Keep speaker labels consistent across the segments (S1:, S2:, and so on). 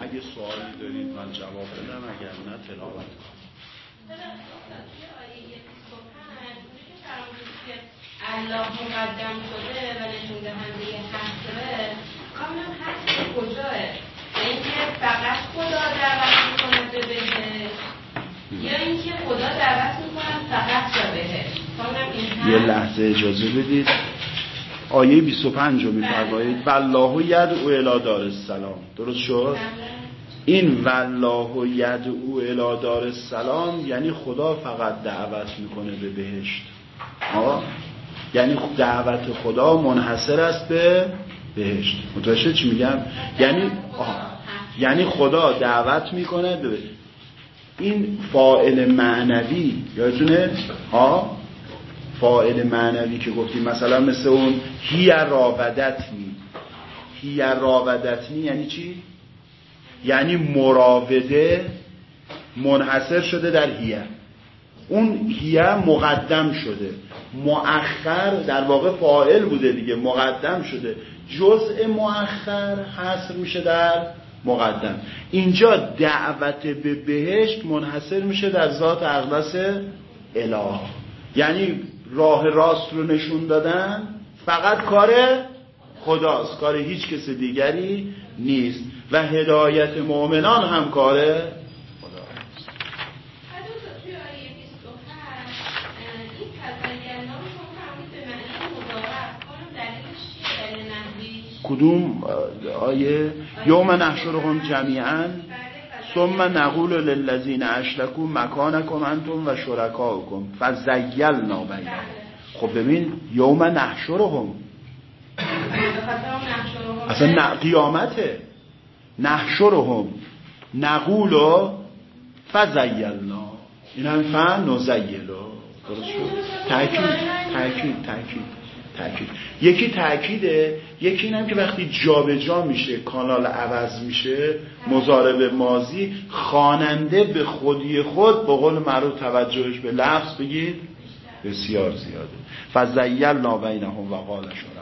S1: اگه سوالی دارید من جواب بدم اگر نه تلاوت
S2: الله مقدم شده و نشون دهنده حسره کاملا حسر کجاه اینکه فقط خدا بهشت یا اینکه خدا دعوت می‌کنه فقط
S1: یه لحظه اجازه بدید. آیه 25 رو میفرمایید. والله یدعو الی دار السلام. درست شد؟ این والله یدعو الی دار السلام یعنی خدا فقط دعوت می‌کنه به بهشت. آه؟ یعنی دعوت خدا منحصر است به بهشت. متوجه چی میگم؟ یعنی آه. یعنی خدا دعوت می‌کنه به. این فاعل معنوی یادتونه؟ ها فاعل معنوی که گفتیم مثلا مثل اون هی راودتنی هی راودتنی یعنی چی؟ یعنی مراوده منحصر شده در هیه. اون هیه مقدم شده. مؤخر در واقع فاعل بوده دیگه مقدم شده. جزء مؤخر حصر میشه در مقدم. اینجا دعوت به بهشت منحصر میشه در ذات اقدس اله. یعنی راه راست رو نشون دادن فقط کار خداست کار هیچ کس دیگری نیست. و هدایت مؤمنان هم کار کدوم آیه؟ یوم نحشرهم جمیعا ثم نقول للذین اشرکوا مکانکم انتم و شرکاؤکم فزیلنا بینهم. خب ببین یوم نحشرهم. اصلا قیامته. نحشرهم. نقول فزیلنا. این هم فن نزیلو درست شد؟ تاکید تاکید تاکید. یکی تأکیده یکی اینم که وقتی جابجا جا میشه کانال عوض میشه مزارب مازی خواننده به خودی خود به قول معروف توجهش به لفظ بگید بسیار زیاده. فزیلنا بینهم و قال شرکا.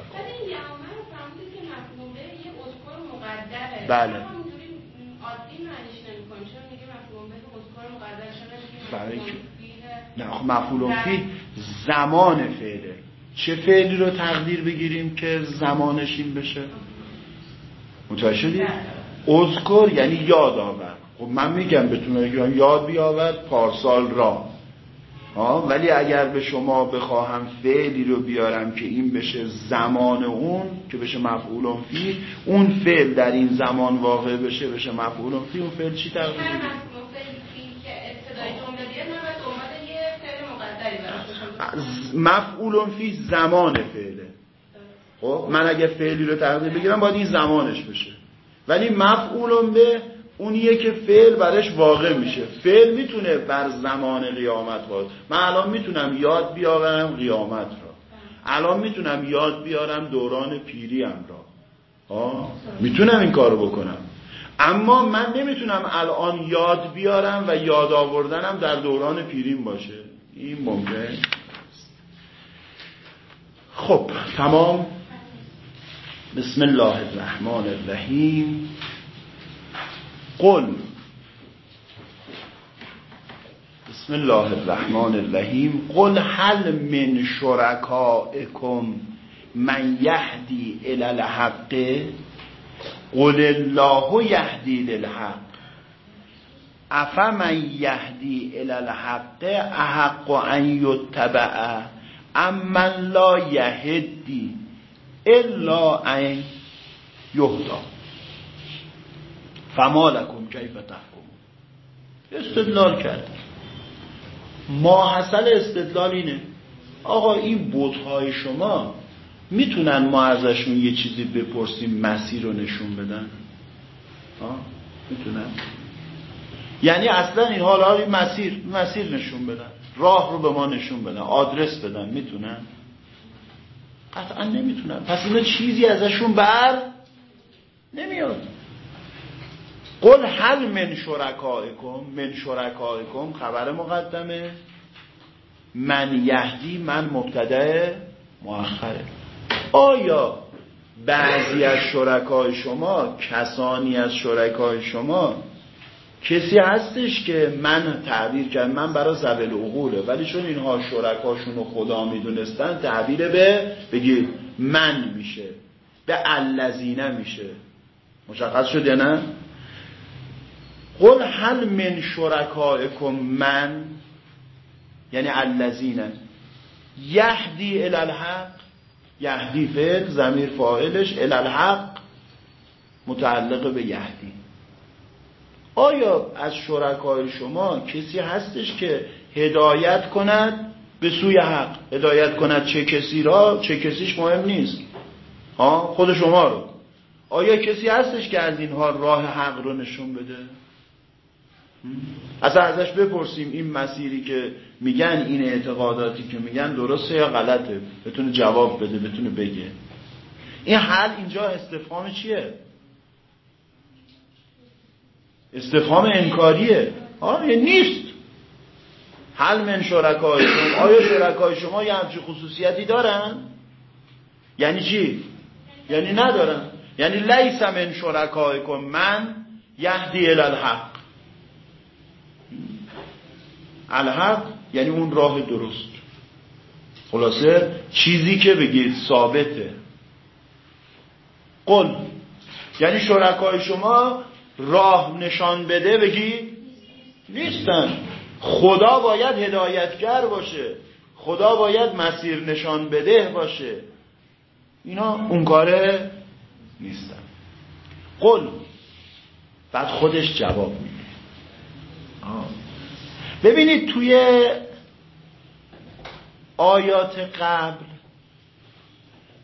S1: بله. برای نه مفعول فی زمان فعله. چه فعلی رو تقدیر بگیریم که زمانش این بشه؟ متوجه شدید اذکر یعنی یاد آور. خب من میگم بتونه یاد بیاور پارسال را. آه ولی اگر به شما بخواهم فعلی رو بیارم که این بشه زمان اون که بشه مفعول فی اون فعل در این زمان واقع بشه بشه مفعول فی اون فعل چی تقدیر؟ مفعول فی زمان فعله. خب؟ من اگه فعلی رو تقدیر بگیرم باید این زمانش بشه. ولی مفعول به اونیه که فعل برش واقع میشه. فعل می‌تونه بر زمان قیامت باید من الان می‌تونم یاد بیارم قیامت را. الان می‌تونم یاد بیارم دوران پیریم را. آه؟ می‌تونم این کارو بکنم. اما من نمی‌تونم الان یاد بیارم و یاد آوردنم در دوران پیریم باشه. این ممکن؟ خب تمام. بسم الله الرحمن الرحیم. قل. بسم الله الرحمن الرحیم. قل هل من شرکائکم من یهدی الى الحق؟ قل الله یهدی للحق. افمن یهدی الى الحق؟ احق ان یتبع امن لا یهدی الا ان یهدا فما لکم کیف تحکم استدلال کرد ما حاصل استدلال اینه. آقا این بوتهای شما می‌تونن ما ازشون یه چیزی بپرسیم مسیر رو نشون بدن؟ آه؟ می‌تونن. یعنی اصلا این حالا مسیر مسیر نشون بدن. راه رو به ما نشون بدن آدرس بدن می‌تونن قطعا نمی‌تونن پس اینا چیزی ازشون بر نمیاد. قل هل من شرکائکم من شرکائکم خبر مقدمه. من یهدی من مبتدا مؤخره. آیا بعضی از شرکای شما کسانی از شرکای شما کسی هستش که من تعبیر کرد من برای زبل عقوله ولی چون اینها شرکاشون رو خدا می‌دونستن تعبیر به بگید من میشه به الذین میشه. مشخص شد یا نه؟ قل هل من شرکائکم من یعنی الذین یهدی الالحق یهدی فعل زمیر فاعلش الالحق متعلق به یهدی. آیا از شرکای شما کسی هستش که هدایت کند به سوی حق؟ هدایت کند چه کسی را چه کسیش مهم نیست. ها؟ خود شما رو. آیا کسی هستش که از اینها راه حق رو نشون بده؟ اصلا ازش بپرسیم این مسیری که میگن این اعتقاداتی که میگن درسته یا غلطه؟ بتونه جواب بده بتونه بگه. این حل اینجا استفهام چیه؟ استفهام انکاریه. آه نیست. حل من شرکای شما آیا شرکای شما یه همچی خصوصیتی دارن؟ یعنی چی؟ یعنی ندارن. یعنی لیس من کن من یهدی الالحق الحق یعنی اون راه درست. خلاصه چیزی که بگید ثابته. قل. یعنی شرکای شما راه نشان بده بگید نیستن. خدا باید هدایتگر باشه. خدا باید مسیر نشان بده باشه. اینا اون کاره نیستن. قل. بعد خودش جواب میده. ببینید توی آیات قبل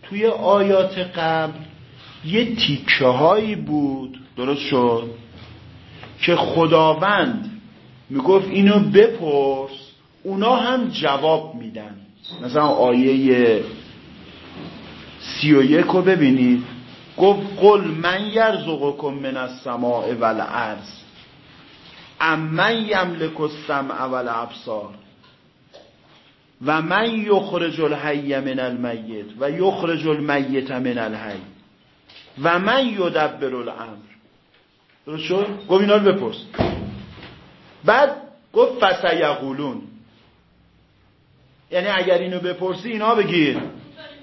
S1: توی آیات قبل یه تیکه هایی بود درست شد؟ که خداوند می‌گفت اینو بپرس اونا هم جواب میدن. مثلا آیه سی و یک رو ببینید. گفت قل من یرزقکم من السماء والارض. امن یملک السمع والابصار. و من یخرج الحی من المیت و یخرج المیت من الحی. و من یدبر الامر. درست شد؟ گفت اینا رو بپرس. بعد گفت فسیقولون. یعنی اگر اینو بپرسی اینا بگیر.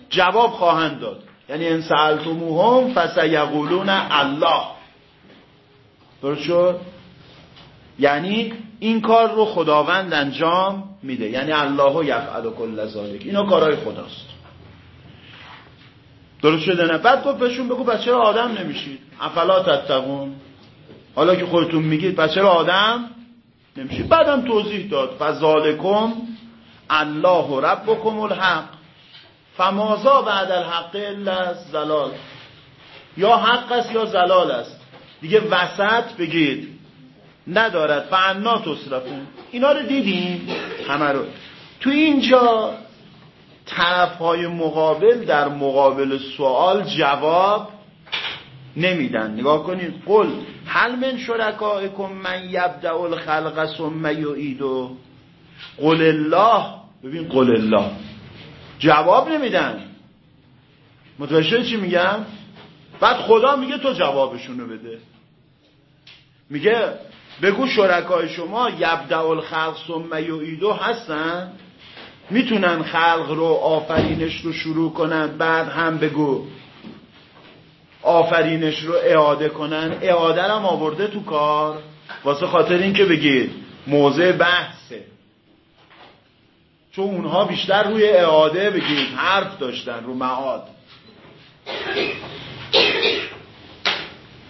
S1: جواب خواهند داد. یعنی ان سألتموهم فسیقولون الله. درست شد؟ یعنی این کار رو خداوند انجام میده. یعنی الله یفعل کل ذالک اینا کارهای خداست. درست شده نه؟ بعد گفت بهشون بگو چرا آدم نمیشید؟ افلا تتقون؟ حالا که خودتون میگید پس چرا آدم نمیشید بعدم توضیح داد. فذالکم الله ربکم الحق. فمازا بعد الحق الا زلال یا حق است یا زلال است؟ دیگه وسط بگید. ندارد. فعنا تصرفون. اینا رو دیدیم همه رو. تو اینجا طرف های مقابل در مقابل سوال جواب نمیدن. نگاه کنید قل هل من شرکائکم من یبدع الخلق ثم یعیدو قل الله. ببین قل الله. جواب نمیدن. متوجه چی میگم؟ بعد خدا میگه تو جوابشونو بده. میگه بگو شرکای شما یبدع الخلق ثم یعیدو هستن؟ می‌تونن خلق رو آفرینش رو شروع کنن بعد هم بگو آفرینش رو اعاده کنن. اعاده هم آورده تو کار. واسه خاطر اینکه بگید موضع بحثه. چون اونها بیشتر روی اعاده بگید حرف داشتن رو معاد.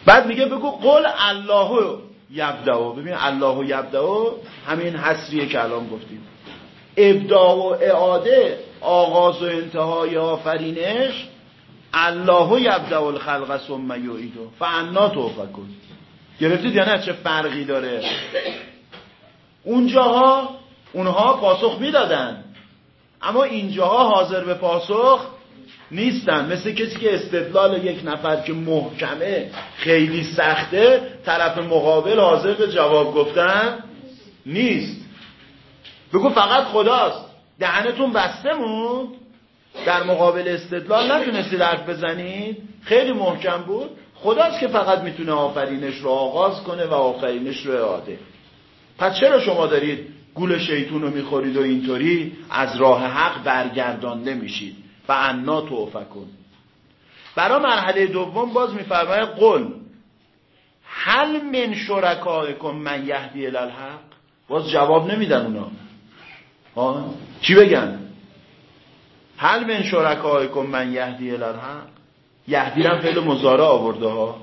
S1: بعد میگه بگو قول الله یبدعو ببین الله یبدعو همین حسریه که الان گفتیم. ابداع و اعاده آغاز و انتهای آفرینش الله یبدع الخلق ثم یعیدو فانا توفکون. گرفتید یا نه؟ چه فرقی داره؟ اونجاها اونها پاسخ می‌دادن. اما اینجاها حاضر به پاسخ نیستن. مثل کسی که استدلال یک نفر که محکمه خیلی سخته طرف مقابل حاضر به جواب گفتن نیست. بگو فقط خداست. دهنتون بسته موند در مقابل استدلال نتونستید حرف بزنید؟ خیلی محکم بود. خداست که فقط می‌تونه آفرینش رو آغاز کنه و آفرینش رو اعاده. پس چرا شما دارید گول شیطون رو می‌خورید و اینطوری از راه حق برگردانده میشید؟ و انا توفکن برای مرحله دوم باز میفرماید قل. هل من شرکایکم من یهدی الالحق باز جواب نمیدن اونا. ها چی بگن؟ هل من شرکایکم من یهدی الالحق یهدی هم فعل مزاره آورده ها.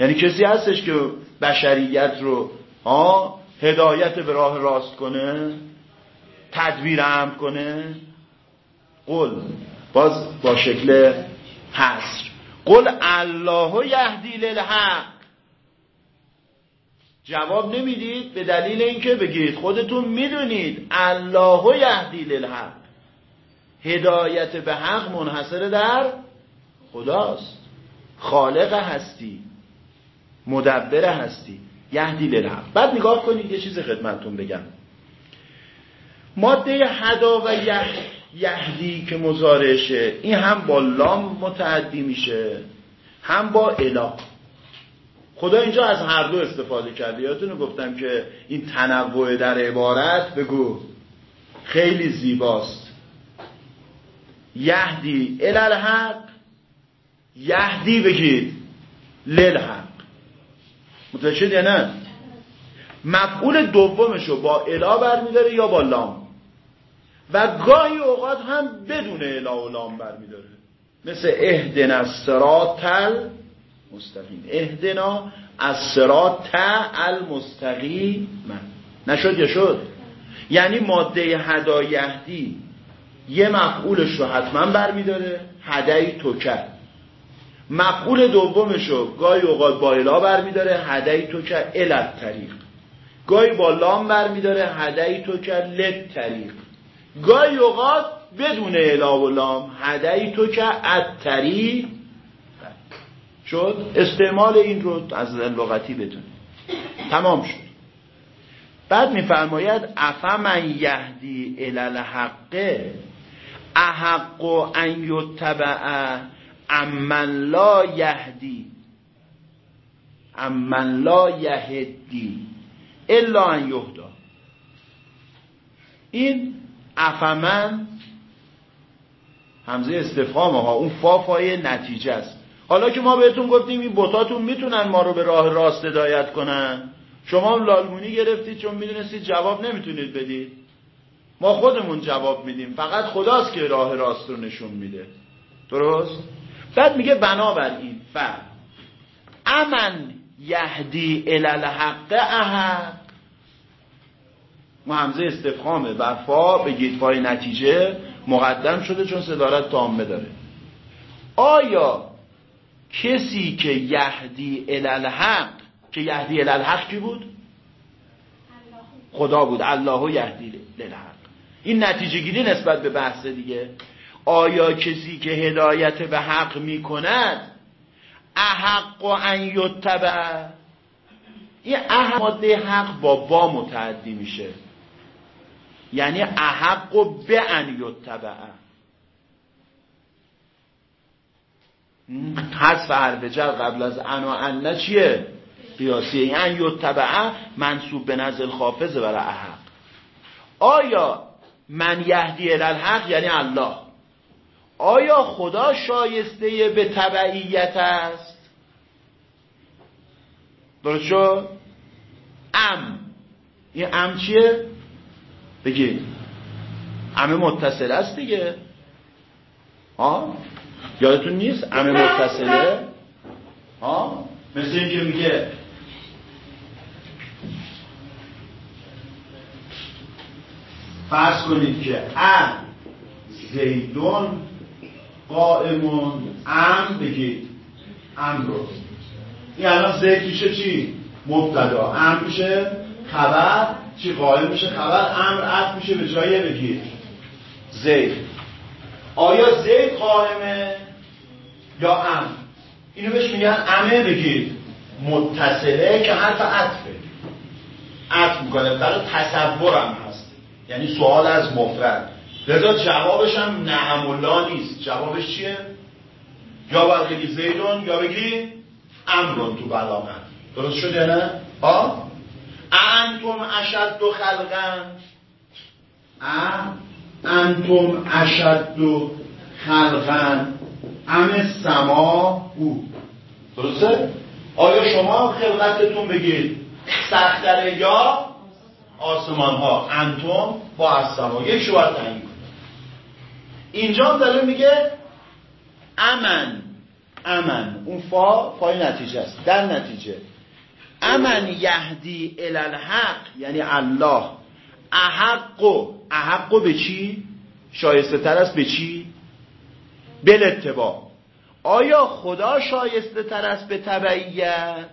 S1: یعنی کسی هستش که بشریت رو ها هدایت به راه راست کنه تدبیر هم کنه. قل باز با شکل حصر. قل الله یهدی للحق جواب نمی‌دید به دلیل اینکه بگید خودتون می‌دونید الله یهدی للحق هدایت به حق منحصر در خداست. خالق هستی. مدبر هستی. یهدی للحق. بعد نگاه کنید یه چیز خدمتتون بگم. ماده هدا و یهدی که مزارشه این هم با لام متعدی میشه هم با الا خدا اینجا از هر دو استفاده کرده. یادتونه گفتم که این تنوع در عبارت بگو. خیلی زیباست. یهدی الالحق یهدی بگید للحق. متوجه یا نه؟ مفعول دومشو با الا برمیداره یا با لام؟ و گاهی اوقات هم بدون الا و لام برمیداره. مثل اهدنا الصراط المستقیم. اهدنا الصراط المستقیم. نشد یا شد؟ یعنی ماده هدا یهدی یه مفعولش رو حتما برمیداره. هدی توکر مفعول دومش رو گاهی اوقات با الا برمیداره. هدی توکر الت طریق گاهی با لام برمیداره. هدی توکر لت طریق گاهی اوقات بدون الا و لام هدی تو که اتری شد؟ استعمال این رو از لغتی بدون تمام شد. بعد میفرماید افمن یهدی الالحق احق ان یتبع امن لا یهدی. امن لا یهدی الا ان یهدا این افمن همزه استفهام ها اون فافای نتیجه است. حالا که ما بهتون گفتیم این بوتاتون می‌تونن ما رو به راه راست هدایت کنن. شما لالمونی گرفتید چون می‌دونستید جواب نمی‌تونید بدید. ما خودمون جواب میدیم. فقط خداست که راه راست رو نشون میده. درست؟ بعد میگه بنابراین ف امن یهدی الالحق احق ما همزه استفخامه و فا بگید فای نتیجه مقدم شده چون صدارت تامه داره. آیا کسی که یهدی الالحق که یهدی الالحق کی بود؟ خدا بود. الله یهدی للحق این نتیجه گیری نسبت به بحث دیگه. آیا کسی که هدایت به حق می کند احق و ان یتبع؟ این احق ماده حق با با متعدی میشه. یعنی احق و به ان یتبعه حذف حرف جر قبل از انا ان چیه؟ قیاسیه. این ان یتبعه منصوب به نزل خافظه برای احق. آیا من یهدی الالحق یعنی الله. آیا خدا شایسته به تبعیت است؟ درست شد؟ ام. این ام چیه؟ بگی. همه متصل است دیگه. ها؟ یادتون نیست؟ همه متصله؟ ها؟ مثل اینکه میگه فرض کنید که ام زیدون قائمون ام بگید. ام رو. این الان زید میشه چی؟ مبتدا. ام میشه خبر. چی قائل میشه خبر؟ امر عطف میشه به جای بگیر زید. آیا زید قائمه یا ام؟ اینو بهش میگن امه بگید. متصله که حرف عطفه. عطف می‌کنه. برای تصورم. یعنی سوال از مفرد لذا جوابش هم نعم الله نیست جوابش چیه؟ یا باید بگی زیدون یا بگی امرون تو بلاغت درست شده نه؟ آه؟ انتم اشد و خلقن انتم اشد و خلقن ام سما او درسته؟ آیا شما خلقتتون بگید سختره یا آسمان ها انتم با از سما یک شو تعیین اینجا داره میگه امن. امن. اون فا فای نتیجه است. در نتیجه. امن یهدی الالحق یعنی الله. احق احق به چی؟ شایسته تر است به چی؟ بل اتباع. آیا خدا شایسته تر است به تبعیت؟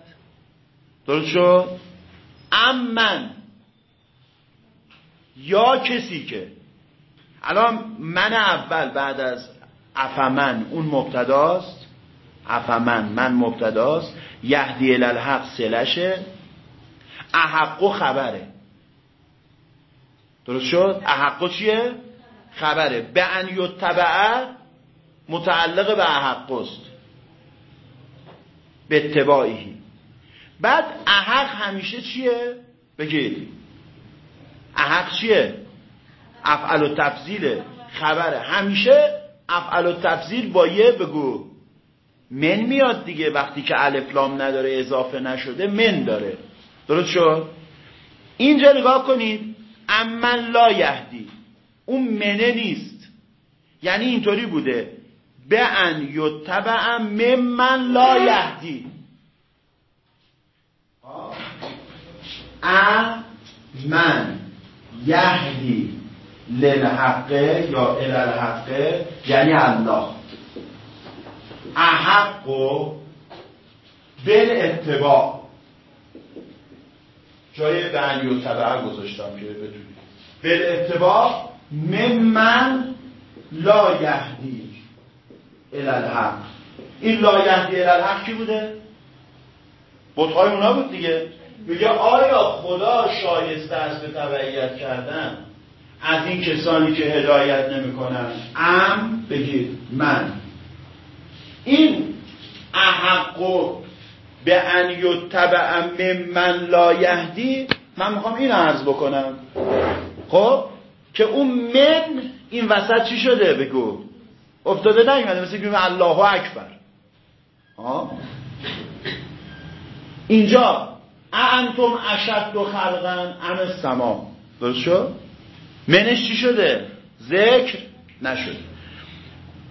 S1: درست شد؟ امن. یا کسی که الان من اول بعد از افمن اون مبتداست؟ افمن من مبتداست. یهدی الالحق سلشه. احقو خبره. درست شد؟ احقو چیه؟ خبره. به ان یتبعه متعلق به احقست. به اتباعی بعد احق همیشه چیه؟ بگید. احق چیه؟ افعل و تفضیل خبره همیشه افعل و تفضیل با یه بگو. من میاد دیگه وقتی که الفلام نداره اضافه نشده من داره. درست شد؟ اینجا نگاه کنید. امن لا یهدی. اون منه نیست. یعنی اینطوری بوده. به ان یتبع ممن لا یهدی. من. یهدی للحقه یا الالحقه یعنی الله. احق و بل اتباع جای بعنی و طبعه گذاشتم که بدونید. بل اتباع ممن لا یهدی الالحق. این لا یهدی الالحق کی بوده؟ بطهای اونا بود دیگه. میگه آیا خدا شایسته است به تبعیت کردن از این کسانی که هدایت نمی‌کنن؟ ام؟ بگید من. این احقو به ان یتبع من لا یهدی من می‌خوام این عرض بکنم. خب؟ که اون من این وسط چی شده بگو؟ افتاده نیومده مثل که الله اکبر. اینجا انتم اشد و خلقن؟ ام سما درست شد؟ منش چی شده؟ ذکر نشد.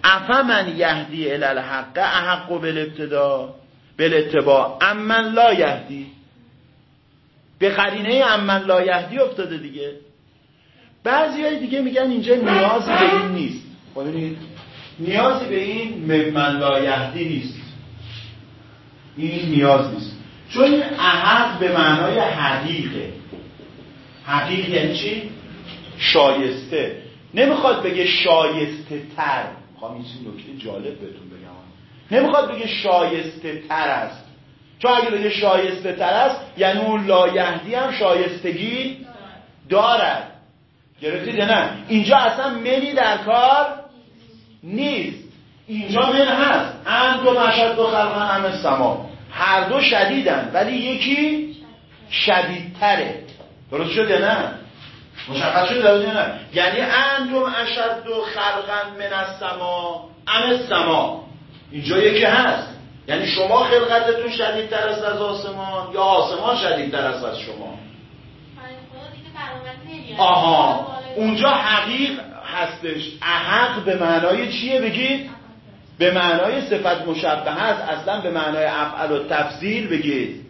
S1: افمن یهدی الالحق احق بالابتدا بالاتباع امن لا یهدی. به قرینه امن لا یهدی افتاده دیگه. بعضی های دیگه میگن اینجا نیازی به این نیست. ببینید نیازی به این ممن لا یهدی نیست. این نیاز نیست. چون این احق به معنای حقیقه. حقیق یعنی چی؟ شایسته. نمی‌خواد بگه شایسته تر می‌خوام این نکته جالب بهتون بگم. نمی‌خواد بگه شایسته تر است. چون اگه بگه شایسته تر است یعنی اون لایهدی هم شایستگی دارد. گرفتید نه؟ اینجا اصلا منی در کار نیست. اینجا من هست. ان دو مشد دو خلقن همه سما. هر دو شدیدن ولی یکی شدیدتره. درست شد یا نه؟ مشخص شد یا نه؟ یعنی انتم اشد و خلقا من السما ام السما. اینجا یکی هست. یعنی شما خلقتتون شدیدتر است از آسمان یا آسمان شدیدتر است از شما؟ آها. اونجا حقیق هستش. احق به معنای چیه؟ بگید. به معنای صفت مشبه هست اصلا به معنای افعل و تفضیل بگید.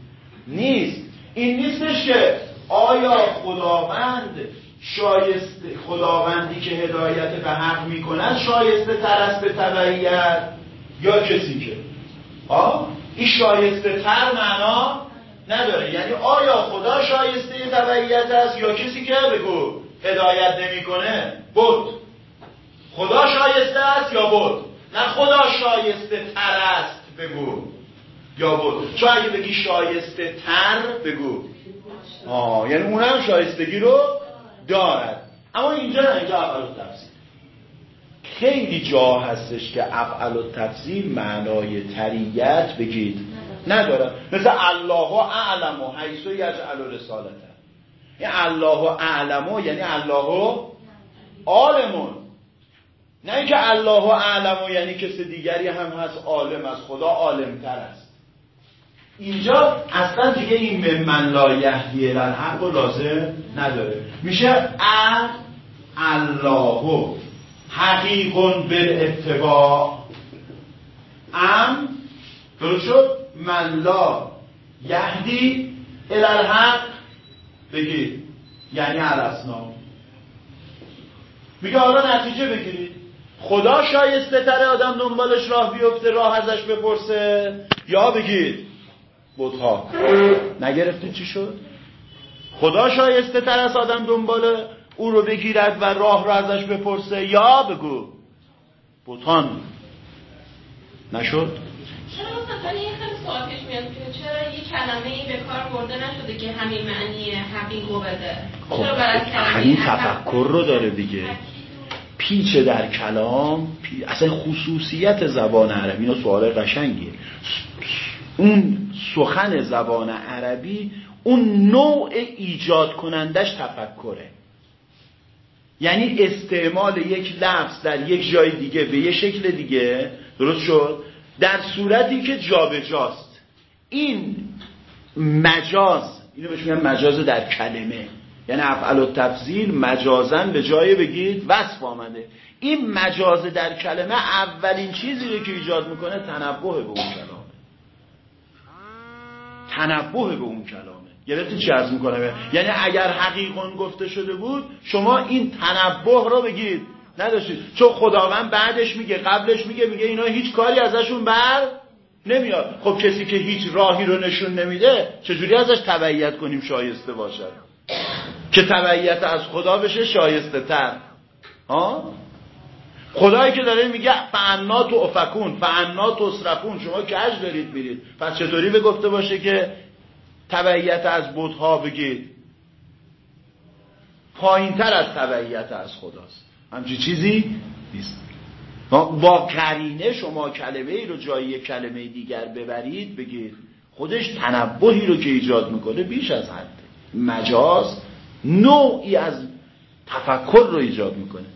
S1: نیست. این نیستش که آیا خداوند شایسته خداوندی که هدایت به حق می‌کند شایسته تر است به تبعیت؟ یا کسی که؟ آه این شایسته تر معنا نداره. یعنی آیا خدا شایسته تبعیت است یا کسی که؟ بگو. هدایت نمی‌کنه. بود خدا شایسته است یا بود نه خدا شایسته تر است بگو. یا بود چون اگه بگی شایسته تر بگو. آه یعنی اون هم شایستگی رو دارد. اما اینجا نه اینجا افعال تفسیر خیلی جا هستش که افعال تفسیر معنای تریت بگید. ندارد مثل الله اعلم و حیث یجعل رسالته. این الله اعلم یعنی الله عالمون نه اینکه الله اعلم یعنی کس دیگری هم هست عالم از خدا عالمتر است. اینجا اصلا دیگه این من لا یهدی الحق رو لازم نداره. میشه ا الله حقیق بالاتباع. ام درست شد؟ من لا یهدی الالحق بگید. یعنی الاسنام میگه حالا نتیجه بگیرید. خدا شایسته تر آدم دنبالش راه بیفته راه ازش بپرسه. یا بگید بودها. نگرفته چی شد؟ خدا شایسته تر از آدم دنبال او رو بگیرد و راه رو ازش بپرسه. یا بگو بوتان نشد؟
S2: چرا مثلا یه خیلی سوال پیش میاد که چرا یه کلمه ای به کار برده نشده که همین معنی حقیقو بده؟
S1: خب همین تفکر رو داره دیگه. پیچ در کلام پی... اصلا خصوصیت زبان عربی اینا سوال قشنگیه. اون سخن زبان عربی اون نوع ایجاد کنندش تفکره. یعنی استعمال یک لفظ در یک جای دیگه به یه شکل دیگه درست شد؟ در صورتی که جابجاست. این مجاز اینو بهش میگن مجاز در کلمه. یعنی افعال و تفضیل مجازن به جای بگید وصف آمده. این مجاز در کلمه اولین چیزی رو که ایجاد می‌کنه تنبه به اون کلامه. تنبه به اون کلامه. گرفتی چی از می‌کنه یعنی اگر حقیقون گفته شده بود شما این تنبه رو بگید. نداشتید. چون خداوند بعدش میگه قبلش میگه میگه اینا هیچ کاری ازشون بر نمیاد. خب کسی که هیچ راهی رو نشون نمیده چجوری ازش تبعیت کنیم شایسته باشد؟ که تبعیت از خدا بشه شایسته تر. ها؟ خدایی که داره میگه فعنا تو افکون فعنا تو اصرفون شما کج دارید میرید. پس چطوری به گفته باشه که تبعیت از بودها بگید؟ پایین تر از تبعیت از خداست. همچی چیزی نیست. با کرینه شما کلمه ای رو جایی کلمه دیگر ببرید بگید خودش تنبهی رو که ایجاد می‌کنه بیش از حد. مجاز. نوعی از تفکر رو ایجاد می‌کنه.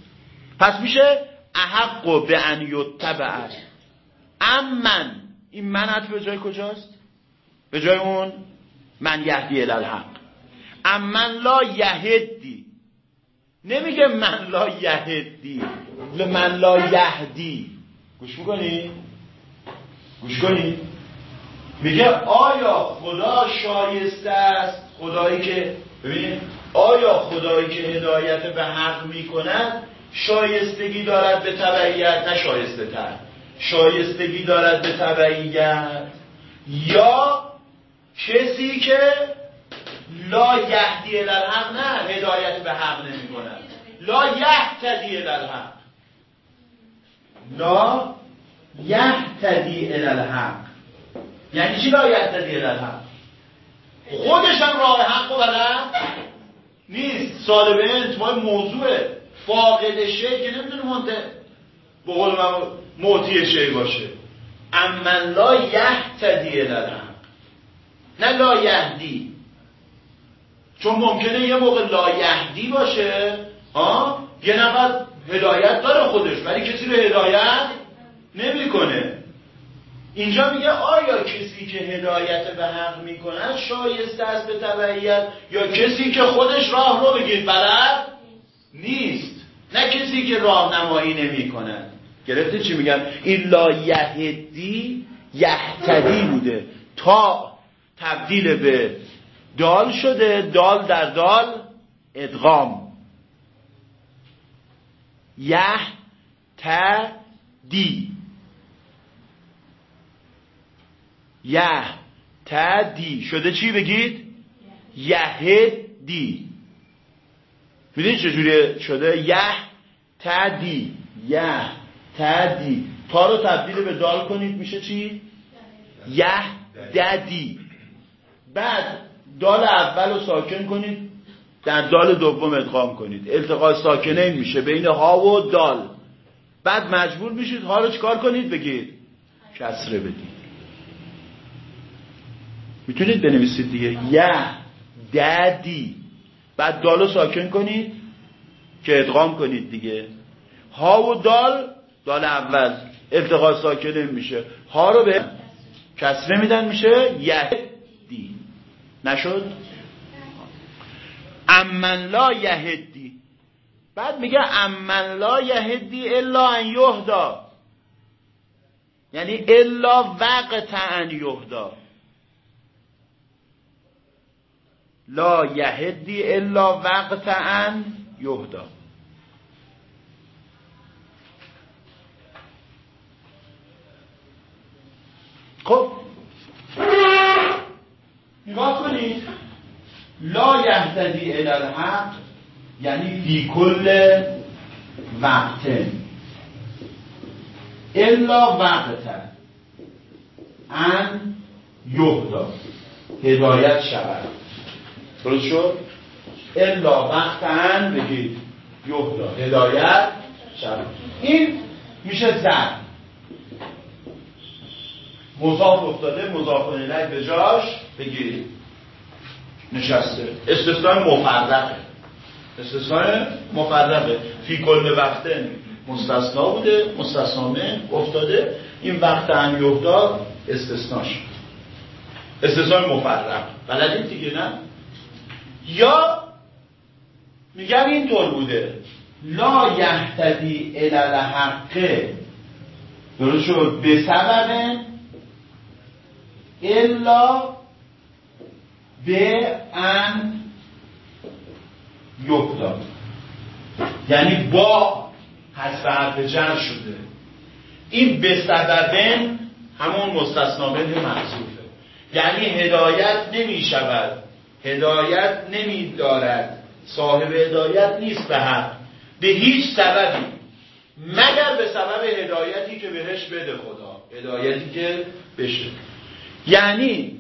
S1: پس میشه احق به ان یتبع. امن. این منت به جای کجاست؟ به جای اون من یهدی الالحق امن لا یهدی. نمیگه من لا یهدی. من لا یهدی. گوش می‌کنی؟ گوش کنی؟ میگه آیا خدا شایسته است؟ خدایی که ببینید آیا خدایی که هدایت به حق می‌کند شایستگی دارد به تبعیت؟ نه شایسته تر شایستگی دارد به تبعیت. یا کسی که لا یهدی الالحق نه هدایت به حق نمی کند لا یهتدی الالحق لا یهتدی الالحق یعنی چی لا یهتدی الالحق خودش هم راه حق بلد. نیست. سالبه انتمای موضوعه. فاقد شی که نمی‌تونه منته به قول من موتی شی باشه. امن لا یهتدی الالحق نه لا یهدی. چون ممکنه یه موقع لا یهدی باشه ها یه نفر هدایت داره خودش ولی کسی رو هدایت نمی‌کنه. اینجا میگه آیا کسی که هدایت به حق می‌کنه شایسته است به تبعیت؟ یا کسی که خودش راه رو بگید بلد نیست. نه کسی که راهنمایی نمی‌کنه گرفته چی میگم این لا یهدی یهتدی بوده. تا تبدیل به دال شده دال در دال ادغام. یه ت دی یه ت دی شده چی بگید؟ یه دی می‌دونی چجوری شده؟ یه ت دی یه تدی تا رو تبدیل به دال کنید. میشه چی؟ یه ددی بعد دال اول رو ساکن کنید. در دال دوم ادغام کنید. التقاء ساکنه میشه بین ها و دال. بعد مجبور میشید ها رو چکار کنید؟ بگید. کسره بدید. می‌تونید بنویسید دیگه. یه ددی بعد دال رو ساکن کنید که ادغام کنید دیگه. ها و دال دال اول. التقاء ساکنه میشه ها رو به کسره میدن میشه یهدی نشد؟ امن لا یهدی بعد میگه امن لا یهدی الا ان یهدا. یعنی الا وقت ان یهدا. لا یهدی الا وقت ان یهدا. خب. نگاه کنید. لا یهتدی الی الحق یعنی فی کل وقت. الا وقت ان یهدا. هدایت شود. درست شد؟ الا وقت ان بگید. یهدا. هدایت شود این میشه زن. مضاف افتاده مضاف الیه به جاش بگیرید. نشسته. استثناء مفرقه. استثناء مفرقه. فی کل وقت مستثنا بوده مستثنا افتاده. این وقت ان یهدا استثناش استثناء مفرق. بلدید دیگه نه؟ یا میگن اینطور بوده. لا یهتدی الی الحق درست شد. به سبب الا به ان یکتا یعنی با حذف حرف جر شده. این به سبب همون مستثنا منه محذوفه. یعنی هدایت نمی شود هدایت نمی دارد صاحب هدایت نیست به حق. به هیچ سببی. مگر به سبب هدایتی که بهش بده خدا. هدایتی که بشه. یعنی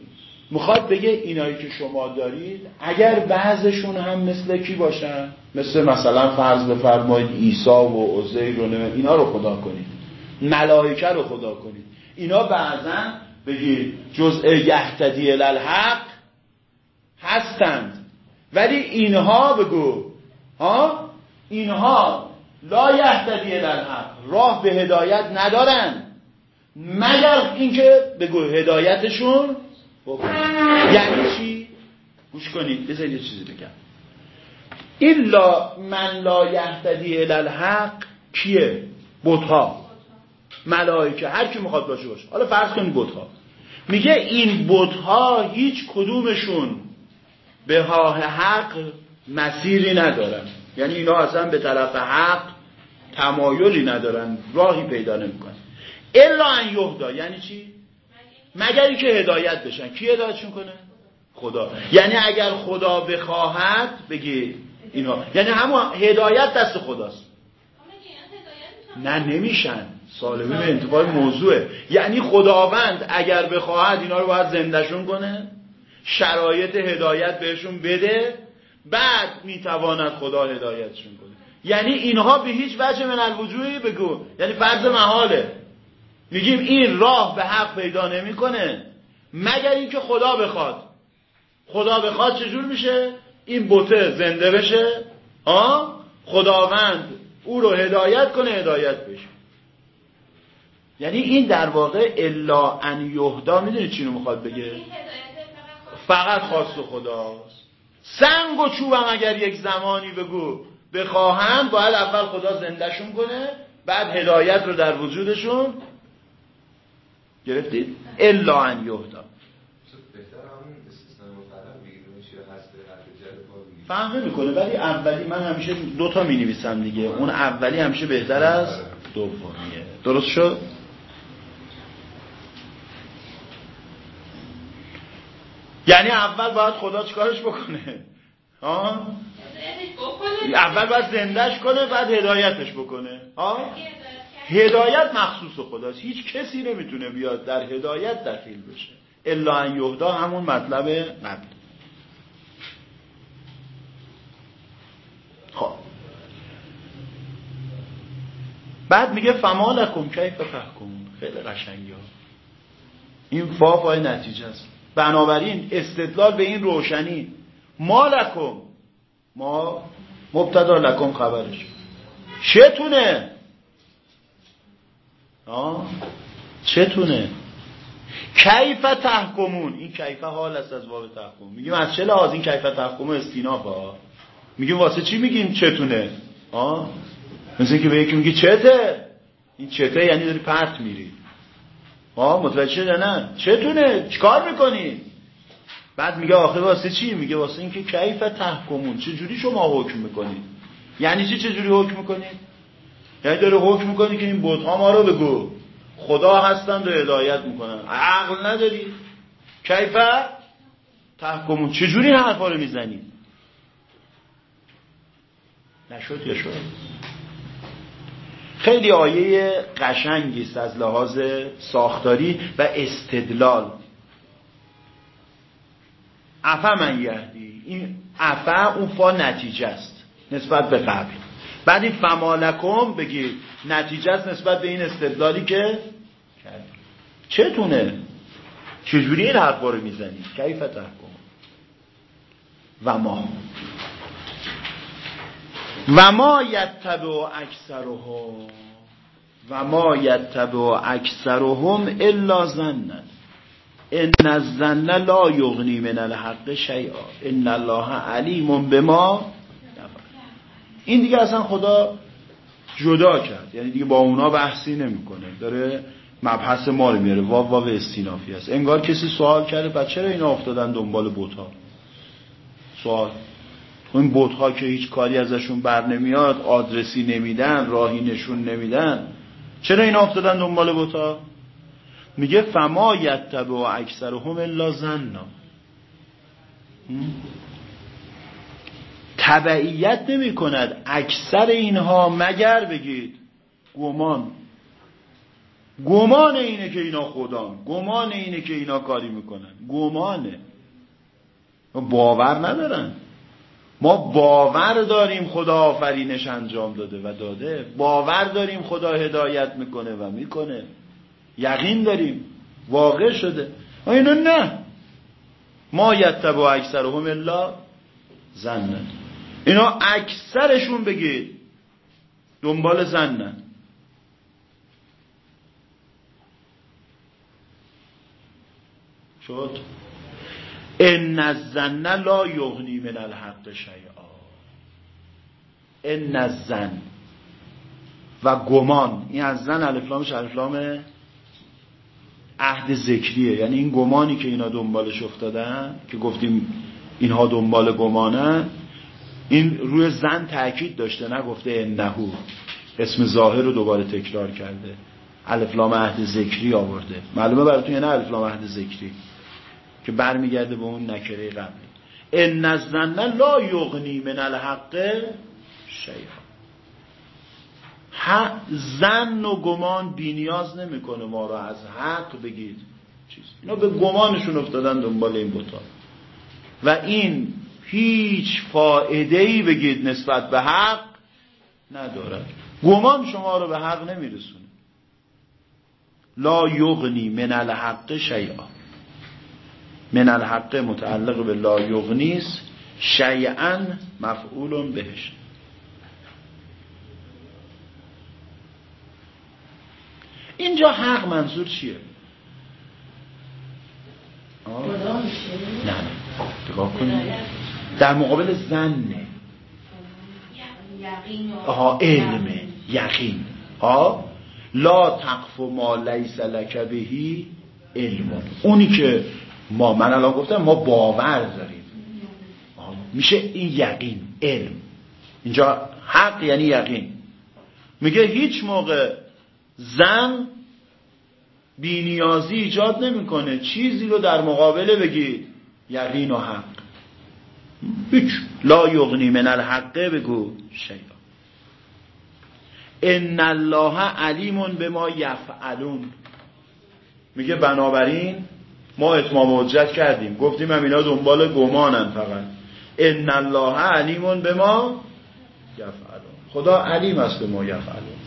S1: می‌خواد بگه اینایی که شما دارید اگر بعضشون هم مثل کی باشن؟ مثل مثلا فرض بفرمایید عیسی و عزیر و اینا رو خدا کنید. ملائکه رو خدا کنید. اینا بعضا بگید جزء یهتدی الالحق هستند. ولی اینها بگو. ها؟ اینها لا یهتدی الالحق راه به هدایت ندارن. مگر اینکه بگو هدایتشون یعنی چی؟ گوش کنید. بذارید یه چیزی بگم. این لا من لا یهتدی الالحق کیه؟ بتها. ملائکه. هر کی می‌خواد باشه باشه. حالا فرض کنید بتها. میگه این بتها هیچ کدومشون به ها حق مسیری ندارن. یعنی اینا اصلا به طرف حق تمایلی ندارن. راهی پیدا نمی‌کنن. الا ان یهدا. یعنی چی؟ مگر اینکه هدایت بشن. کی هدایتشون کنه خدا. یعنی اگر خدا بخواهد بگی اینا. یعنی همون هدایت دست خداست. نه نمیشن. سالمی به انتقال موضوعه. یعنی خداوند اگر بخواهد اینا رو باید زندهشون کنه. شرایط هدایت بهشون بده بعد می‌تواند خدا هدایتشون کنه. یعنی اینها به هیچ وجه من الوجوهی بگو. یعنی فرض محاله. میگیم این راه به حق پیدا نمی‌کنه. مگر اینکه خدا بخواد. خدا بخواد چجور میشه؟ این بوته زنده بشه. ها خداوند او رو هدایت کنه هدایت بشه. یعنی این در واقع الا ان یهدا می‌دونی چی رو می‌خواد بگه؟ فقط خواست خداست. سنگ و چوبم اگر یک زمانی بگو بخواهند باید اول خدا زندهشون کنه بعد هدایت رو در وجودشون. گرفتید؟ الا ان یهدا. فهم می‌کنه ولی اولی من همیشه دو تا می نویسم دیگه. اون اولی همیشه بهتر از دومیه. درست شد؟ یعنی اول باید خدا چیکارش بکنه؟ ها؟ اول باید زندش کنه بعد هدایتش بکنه. ها؟ هدایت مخصوص خداست. هیچ کسی نمی‌تونه بیاد در هدایت دخیل بشه. الا ان یهدا همون مطلب قبل خب. بعد میگه فما لکم کیف فحکمون خیلی قشنگی این فا فای نتیجه است. بنابراین استدلال به این روشنی. ما لکم ما مبتدا لکم خبرش. چتونه؟ آه؟ چتونه؟ کیف تحکمون. این کیف حال است از باب تحکم. میگیم از چه لحاظ این کیف تحکم استینافه ها میگیم واسه چی میگیم چتونه؟ آه؟ مثل که به یکی میگی چته. این چته یعنی داری پرت میری. ها متوجه شده نه؟ چتونه؟ چیکار می‌کنی؟ بعد میگه آخه واسه چی؟ میگه واسه اینکه کیف تحکمون. چه جوری شما حکم می‌کنید یعنی چی چه جوری حکم می‌کنید یعنی داره حکم می‌کنی که این بودها ما رو بگو. خدا هستند و هدایت می‌کنن. عقل نداری. کیف تحکمون. چجوری این حرفا رو می‌زنی؟ نشد یا شد؟ خیلی آیه قشنگی است از لحاظ ساختاری و استدلال. افا من یهدی. این افا اون فا نتیجه است نسبت به قبل. بعد این فمالکم بگید نتیجه است نسبت به این استدلالی که چتونه؟ چجوری این حرف رو می‌زنی؟ کیف تحکم؟ و ما؟ و ما یتبع اکثرهم و ما یتبع اکثرهم الا زنن ان الظن لا یغنی من الحق شیئا. ان الله علیم بما این دیگه اصلا خدا جدا کرد. یعنی دیگه با اونا بحثی نمی‌کنه. داره مبحث ما رو میاره واو واو استینافی است. انگار کسی سوال کرده بعد چرا اینا افتادن دنبال بوتا سوال. این بوتها که هیچ کاری ازشون بر نمیاد آدرسی نمیدن راهی نشون نمیدن. چرا اینا افتادن دنبال بوتا میگه فما و اکثرهم الا زنا تبعیت نمی کند اکثر اینها مگر بگید؟ گمان. گمان اینه که اینا خدا گمان اینه که اینا کاری می‌کنن. گمانه. باور ندارن. ما باور داریم خدا آفرینش انجام داده و داده. باور داریم خدا هدایت می‌کنه و می‌کنه. یقین داریم. واقع شده. اینا نه. ما یتبع اکثرهم الا زنن اینا اکثرشون بگید. دنبال زنن شد؟ ان الزن لا یغنی من الحق شیئا ان الزن و گمان. این از زن الفلامش الفلام عهد ذکریه. یعنی این گمانی که اینا دنبالش افتادن که گفتیم اینها دنبال گمانن این روی زن تاکید داشته نگفته انهو اسم ظاهر رو دوباره تکرار کرده. الفلام عهد ذکری آورده. معلومه براتون یعنی الفلام عهد ذکری. که برمیگرده به اون نکره قبلی. ان الظن لا یغنی من الحق شیئا. زن و گمان بینیاز نمی‌کنه ما رو از حق بگید چیز. اینا به گمانشون افتادن دنبال این بوتا. و این هیچ فائده ای بگید نسبت به حق ندارد. گمان شما رو به حق نمیرسونه. لا یغنی من الحق شیئا. من الحق متعلق به لا یغنیس شیئا مفعول بهش. اینجا حق منظور چیه؟ نه نه در مقابل زنه. آها علمه. یقین. ها؟ لا تقف ما لیس لک بهی علم اونی که ما من الان گفتم ما باور داریم. میشه این یقین علم. اینجا حق یعنی یقین. میگه هیچ موقع زن بینیازی ایجاد نمی‌کنه. چیزی رو در مقابله بگی یقین و حق. هیچ. لا یغنی من الحقه بگو شیئا ان الله علیم به ما یفعلون. میگه بنابراین ما اتمام حجت کردیم. گفتیم هم اینا دنبال گمانن فقط. ان الله علیم به ما یفعلون. خدا علیم است به ما یفعلون.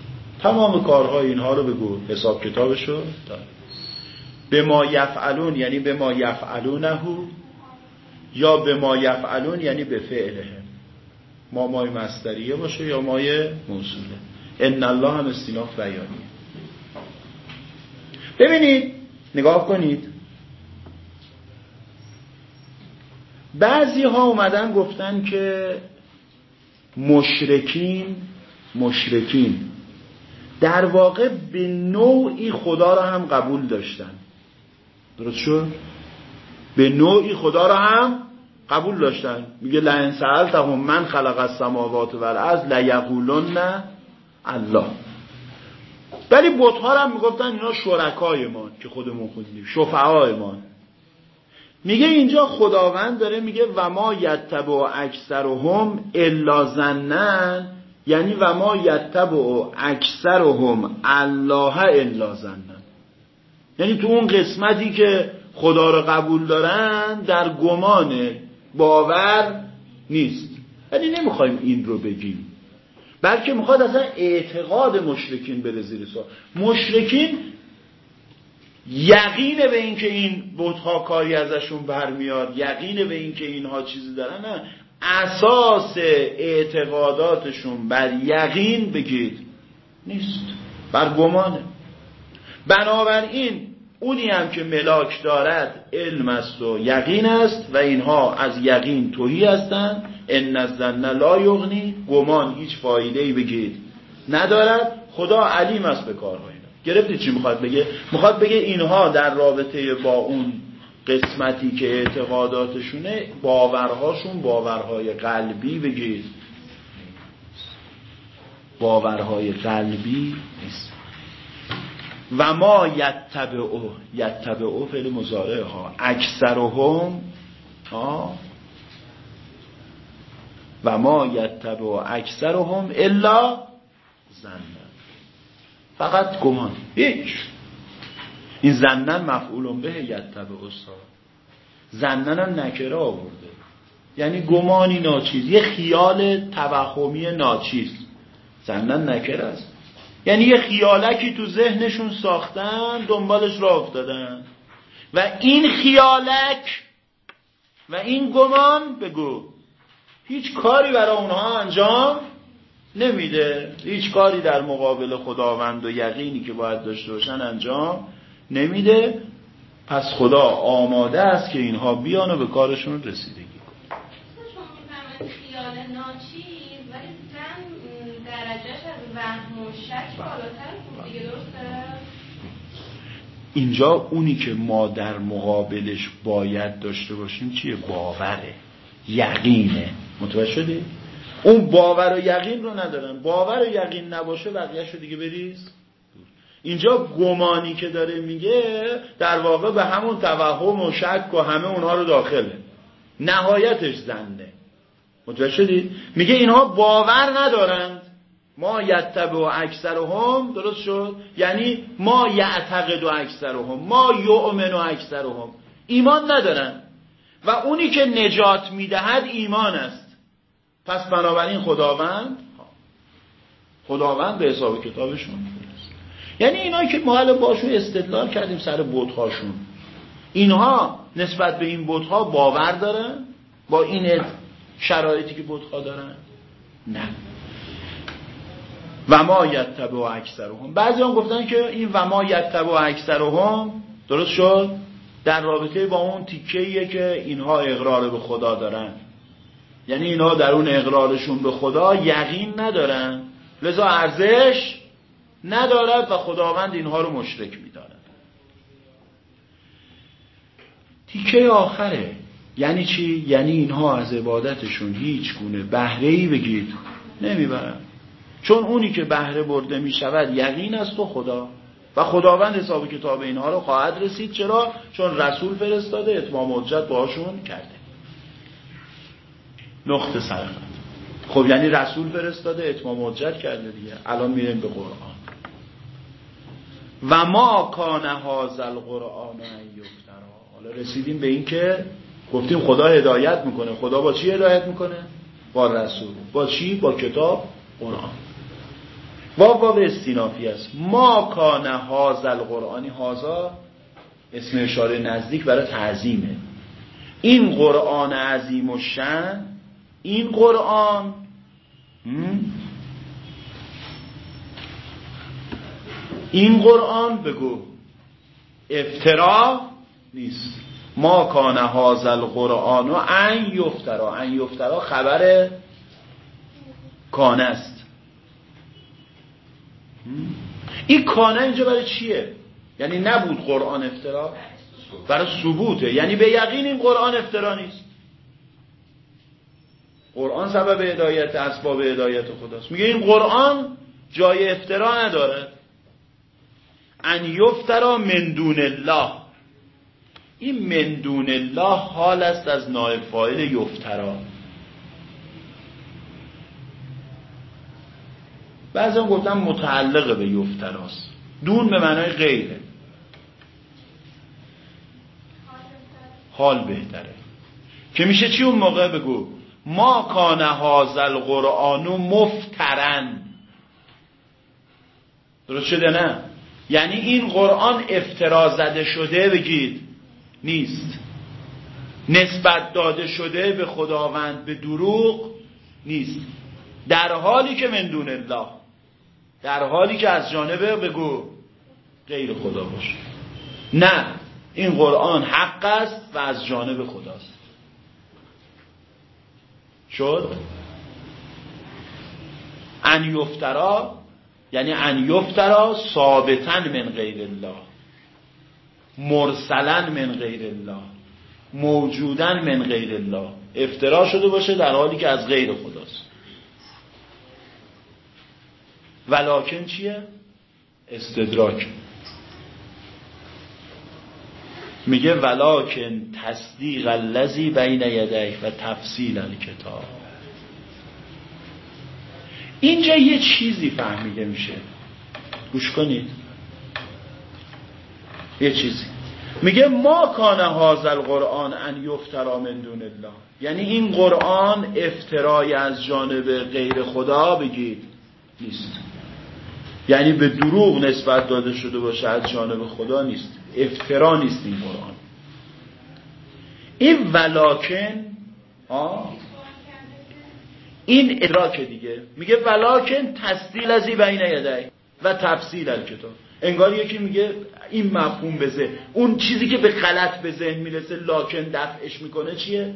S1: تمام کارهای اینها رو بگو. حساب کتابشو. داره به ما یفعلون یعنی به ما یفعلونه یا به ما یفعلون یعنی به فعله. ما مای مستریه باشه یا مای موصوله. ان الله هم استیناف بیانیه. ببینید نگاه کنید. بعضی ها اومدن گفتن که مشرکین مشرکین. در واقع به نوعی خدا را هم قبول داشتن. درست شد؟ به نوعی خدا را هم قبول داشتن. میگه لئن سألتهم من خلق السماوات والارض لیقولن الله. ولی بتها هم می‌گفتن اینا شرکای ما که خودمون خوندیم شفعای ما. میگه اینجا خداوند داره میگه و ما یتبع اکثرهم الا زنن یعنی و ما یتبع اکثرهم الله الا زنن یعنی تو اون قسمتی که خدا رو قبول دارن در گمان باور نیست. ولی نمی‌خوایم این رو بگیم. بلکه می‌خواد اصلا اعتقاد مشرکین بره زیر سوال. مشرکین یقین به اینکه این بتها کاری ازشون برمیاد یقین به اینکه اینها چیزی دارن نه. اساس اعتقاداتشون بر یقین بگید نیست. بر گمانه. بنابراین اونی هم که ملاک دارد علم است و یقین است و اینها از یقین توهی هستند. ان الظن لا یغنی. گمان هیچ فایده ای بگید ندارد. خدا علیم است به کارهای اینا گرفتید چی می‌خواد بگه؟ می‌خواد بگه اینها در رابطه با اون قسمتی که اعتقاداتشونه باورهاشون باورهای قلبی بگید باورهای قلبی نیست. و ما یتبعو یتبعو فعل مزارع ها. اکثرهم ها؟ و ما یتبع اکثرهم الا زنن فقط گمان. هیچ. این زنن مفعول به یتبع استاد زنن هم نکره آورده. یعنی گمانی ناچیز. یه خیال توهمی ناچیز. زنن نکره است. یعنی یه خیالکی تو ذهنشون ساختن دنبالش را افتادن. و این خیالک و این گمان بگو. هیچ کاری برای اونها انجام نمیده. هیچ کاری در مقابل خداوند و یقینی که باید داشته باشن انجام نمیده. پس خدا آماده است که اینها بیان و به کارشون رسیدگی کنن.
S2: خیال ناچیز ولی درجهش از وهم و شک بالاتر دیگه درسته
S1: اینجا اونی که ما در مقابلش باید داشته باشیم چیه؟ باوره. یقینه. متوجه شدی؟ اون باور و یقین رو ندارن. باور و یقین نباشه بقیهش رو دیگه بریز. اینجا گمانی که داره میگه در واقع به همون توهم و شک و همه اونها رو داخله. نهایتش زنده. متوجه شدید؟ میگه اینها باور ندارند. ما یتبع و اکثرهم درست شد؟ یعنی ما یعتقد و اکثرهم ما یؤمن و اکثرهم. ایمان ندارن. و اونی که نجات می‌دهد ایمان است. پس بنابراین خداوند خداوند به حساب کتابشون یعنی اینا که ما الان باشون استدلال کردیم سر بودهاشون اینها نسبت به این بودها باور دارن؟ با این شرایطی که بودها دارن؟ نه. و ما یتبع اکثرهم. بعضی هم گفتن که این و ما یتبع اکثرهم درست شد؟ در رابطه با اون تیکه که اینها اقرار به خدا دارن. یعنی اینها در اون اقرارشون به خدا یقین ندارن. لذا ارزش ندارد و خداوند اینها رو مشرک میدارد تیکه آخره. یعنی چی؟ یعنی اینها از عبادتشون هیچ گونه بهره ای بگید نمی‌برن. چون اونی که بهره برده می شود یقین است و خدا. و خداوند حساب کتاب اینها رو خواهد رسید. چرا؟ چون رسول فرستاده اتمام حجت باشون کرده. نقطه سرخط خب یعنی رسول فرستاده اتمام حجت کرده دیگه. الان میریم به قرآن. و ما کان هازل قرآن یفترا حالا رسیدیم به این که گفتیم خدا هدایت می‌کنه. خدا با چی هدایت می‌کنه؟ با رسول. با چی؟ با کتاب قرآن. واو واو استینافی است. ما کان هازل قرآنی هازا اسم اشاره نزدیک برای تعظیمه. این قرآن عظیم و شن این قرآن این قرآن بگو افترا نیست. ما کان هازل قرآن و ان یفترا. ان یفترا خبر کانه است. این کانه اینجا برای چیه؟ یعنی نبود قرآن افترا؟ برای ثبوته. یعنی به یقین این قرآن افترا نیست. قرآن سبب هدایت اسباب هدایت خداست. میگه این قرآن جای افترا نداره. ان یفترا من دون الله. این من دون الله حال است از نائب فاعل یفترا. بعضا گفتم متعلق به یفتراست. دون به معنای غیره. حال بهتره. که میشه چی اون موقع بگو؟ ما کان هازل قرآن مفترن. درست شده نه؟ یعنی این قرآن افترا زده شده بگید. نیست. نسبت داده شده به خداوند به دروغ نیست. در حالی که من دون الله. در حالی که از جانبه بگو غیر خدا باشه. نه. این قرآن حق است و از جانب خداست. شد. ان یفترا یعنی ان یفترا ثابتا من غیر الله. مرسلا من غیر الله. موجودا من غیر الله. افترا شده باشه در حالی که از غیر خداست. ولکن چیه؟ استدراک. میگه ولکن تصدیق الذی بین یدیه و تفصیل الکتاب. اینجا یه چیزی فهمیده میشه. گوش کنید. یه چیزی. میگه ما کان هازل قرآن ان یفترا من دون الله. یعنی این قرآن افترای از جانب غیر خدا بگید نیست. یعنی به دروغ نسبت داده شده باشه از جانب خدا نیست. افترا نیست این قرآن. این ولاکن آه؟ این ادراک دیگه. میگه ولاکن تصدیل ازی بین یدی و تفصیل الکتاب انگار یکی میگه این مفهوم بزه اون چیزی که به غلط به ذهن می‌رسه لاکن دفعش می‌کنه چیه؟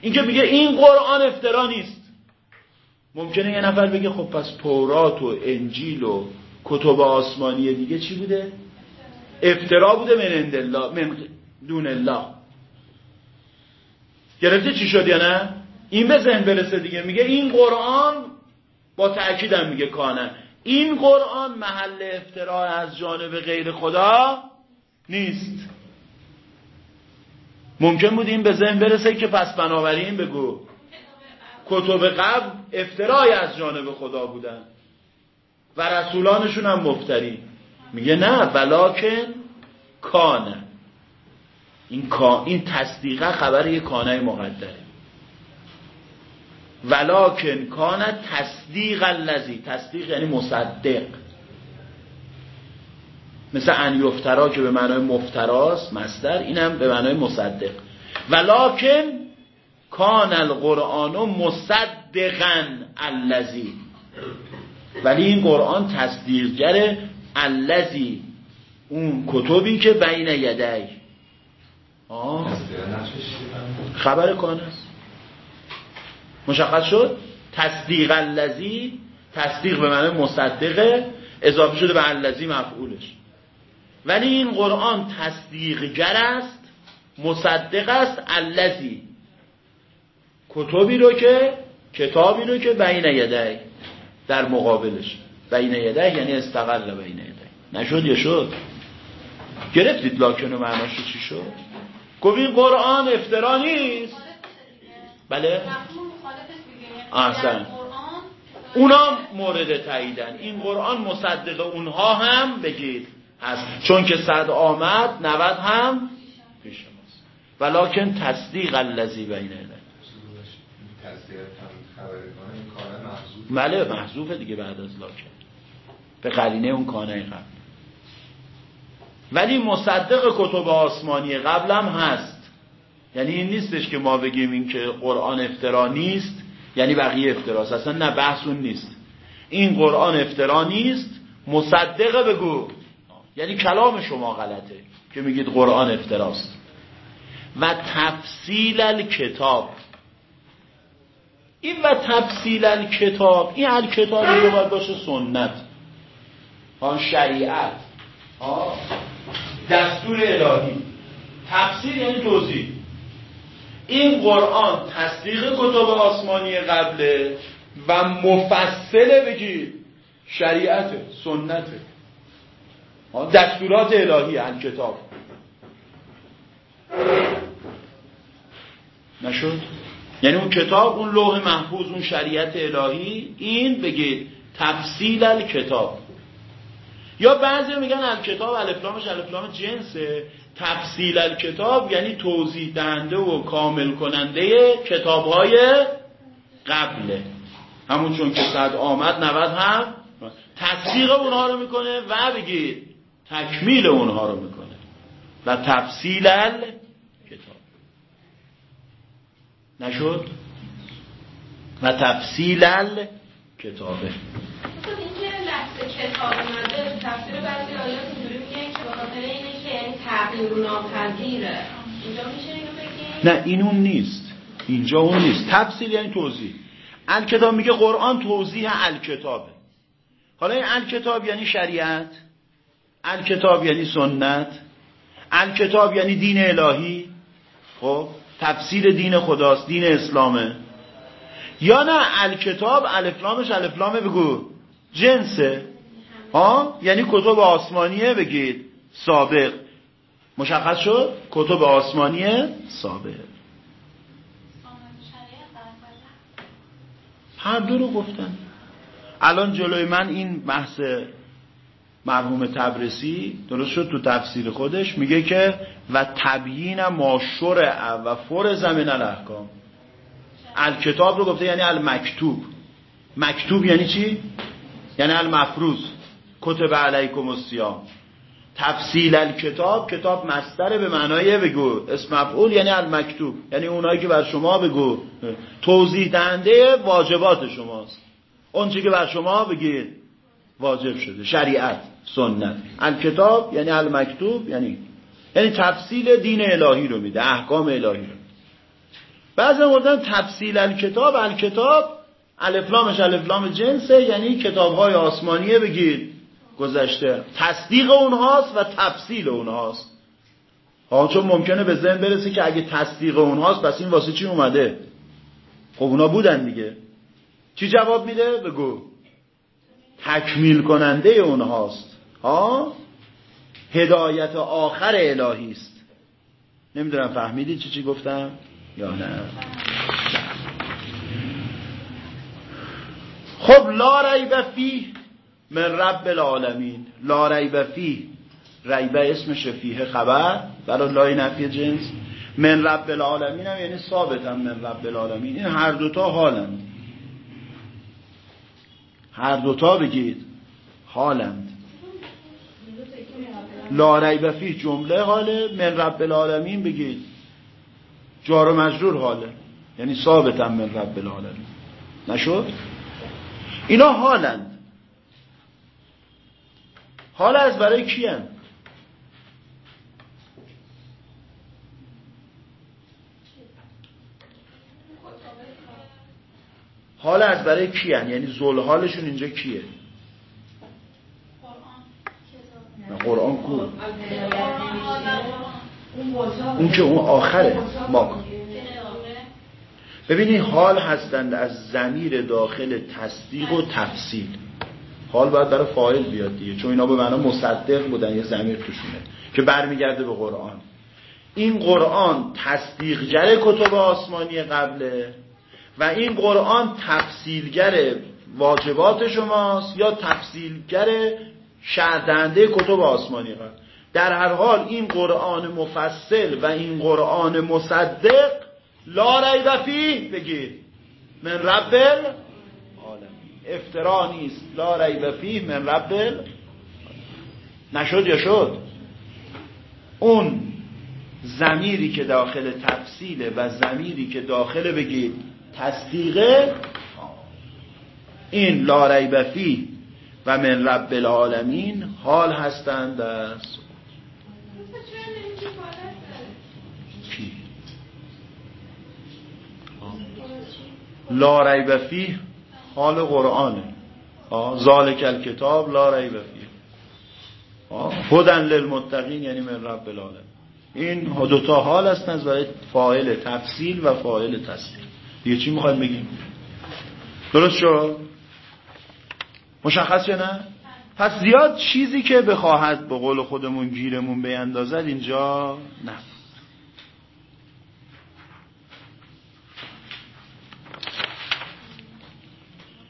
S1: این که میگه این قرآن افترا نیست. ممکنه یه نفر بگه خب پس تورات و انجیل و کتب آسمانی دیگه چی بوده؟ افترا بوده من من دون الله. گرفته چی شد یا نه؟ این به ذهن برسه دیگه. میگه این قرآن با تأکیدم میگه کانه این قرآن محل افترا از جانب غیر خدا نیست. ممکن بود این به ذهن برسه که پس بنابراین بگو. کتب قبل افترای از جانب خدا بودن. و رسولانشون هم مفتری. میگه نه بلاکن کانه این, این تصدیقه خبر یه کانه مقدره. ولکن کان تصدیق الذی تصدیق یعنی مصدق. مثل ان یفترا که به معنای مفتراست مصدر اینم به معنای مصدق. ولکن کان القرآن مصدقا الذی. ولی این قرآن تصدیقگر الذی. اون کتبی که بین یدی. خبر کان است. مشخص شد؟ تصدیق الذی. تصدیق به معنی مصدقه اضافه شده به الذی مفعولش. ولی این قرآن تصدیقگر است مصدق است الذی. کتبی رو که کتابی رو که بین یدی در مقابلش. بین یدی یعنی استقل بین یدی. نشد یا شد؟ گرفتید لاکن و معناش چی شد؟ گفت این قرآن افترا نیست. بله؟ احسن. اونا مورد تاییدن. این قرآن مصدق اونها هم بگید هست. چون که صد آمد 90 هم پیش ماست. ولکن تصدیق الذی بین یدیه.
S3: تصدیق هم خبر کنه این کانه محضوب
S1: بله محذوفه دیگه بعد از لاکن به قرینه اون کانه قبل. ولی مصدق کتب آسمانی قبل هم هست. یعنی این نیستش که ما بگیم این که قرآن افترا نیست یعنی بقیه افتراست. اصلا نه بحث اون نیست. این قرآن افترا نیست مصدق بگو. یعنی کلام شما غلطه که میگید قرآن افتراست. و تفصیل الکتاب. این و تفصیل الکتاب این الکتاب رو باید باشه سنت. ها شریعت. ها دستور الهی. تفسیر یعنی توضیح. این قرآن تصدیق کتب آسمانی قبله و مفصله بگید شریعته سنته ها، دستورات الهی الکتاب نشد؟ یعنی اون کتاب اون لوح محفوظ اون شریعت الهی این بگید تفصیل الکتاب. یا بعضی میگن الکتاب الفلامش الفلام جنسه. تفصیل الکتاب یعنی توضیح دهنده و کامل کننده کتابهای قبله. همون چون که صد آمد 90 هم. تصدیق اونها رو می‌کنه و بگید تکمیل اونها رو می‌کنه. و تفصیل الکتاب نشد؟ و تفصیل الکتابه
S2: خب کتاب اومده تفسیر بعضی آیات اینجوری که به خاطر اینه که یعنی تغییر ناپذیره. اینجا میشه اینو بگیم
S1: نه این اون نیست. اینجا اون نیست. تفصیل یعنی توضیح. الکتاب میگه قرآن توضیح الکتابه. حالا این الکتاب یعنی شریعت الکتاب یعنی سنت الکتاب یعنی دین الهی. خب؟ تفسیر دین خداست دین اسلامه. یا نه الکتاب الفلامش الفلامه بگو. جنسه. ها؟ یعنی کتب آسمانیه بگید. سابق. مشخص شد؟ کتب آسمانیه سابق. هر دو رو گفتن. الان جلوی من این بحث مرحوم تبرسی درست شد تو تفسیر خودش میگه که و تبیین ما شرع و فرض من الاحکام. الکتاب رو گفته یعنی المکتوب. مکتوب یعنی چی؟ یعنی المفروض. کتب علیکم الصیام. تفصیل الکتاب کتاب مستره به معنای بگو. اسم مفعول یعنی المکتوب. یعنی اونایی که بر شما بگو. توضیح دهنده واجبات شماست. اون که بر شما بگید. واجب شده. شریعت سنت. الکتاب یعنی المکتوب یعنی یعنی تفصیل دین الهی رو میده احکام الهی رو. بعضی گفتن تفصیل الکتاب الکتاب الفلامش الفلام جنسه یعنی کتاب های آسمانیه بگید گذشته. تصدیق اونهاست و تفصیل اونهاست. ها چون ممکنه به ذهن برسه که اگه تصدیق اونهاست پس این واسه چی اومده؟ خب اونا بودن دیگه. چی جواب میده؟ بگو. تکمیل کننده اونهاست. ها؟ هدایت آخر الهی است. نمی‌دونم فهمیدی چی چی گفتم؟ یا نه. خب لا ریب فیه من رب العالمین. لا ریب فیه. ریبه اسم شفیه خبر برای لای نفی جنس. من رب العالمین هم یعنی ثابت هم من رب العالمین. این هر دوتا حالند هر دوتا بگید. حالند. لا ریب فیه جمله حاله. من رب العالمین بگید. جار و مجرور حاله. یعنی ثابت هم من رب العالمین. نشد؟ اینا حالند. حال از برای کی حال از برای کی هم؟ یعنی زلحالشون اینجا کیه؟ قرآن کو؟ اون که اون آخره. ما کن ببینید حال هستند از زمیر داخل تصدیق و تفصیل. حال باید برای فاعل بیاد دیگه چون اینا به معنا مصدق بودن یه زمیر توشونه که برمیگرده به قرآن. این قرآن تصدیقگر کتب آسمانی قبله. و این قرآن تفصیلگر واجبات شماست یا تفصیلگر شهردنده کتب آسمانی قبل در هر حال این قرآن مفصل و این قرآن مصدق لا ریب فیه. بگید. من رب العالمین. افترا نیست. لا ریب فیه من رب نشد یا شد؟ اون زمیری که داخل تفصیله و زمیری که داخل بگید. تصدیقه این لا فیه و من رب العالمین حال هستند از لا ریب حال قرآنه ذالک الکتاب لا ریب فیه. هدن للمتقین یعنی من رب العالمین. این دو تا حال هستن از برای فاعل تفصیل و فاعل تصدیق. دیگه چی می‌خواید بگیم؟ درست شد؟ مشخص نه؟ پس زیاد چیزی که بخواهد به قول خودمون گیرمون بیندازد اینجا نه.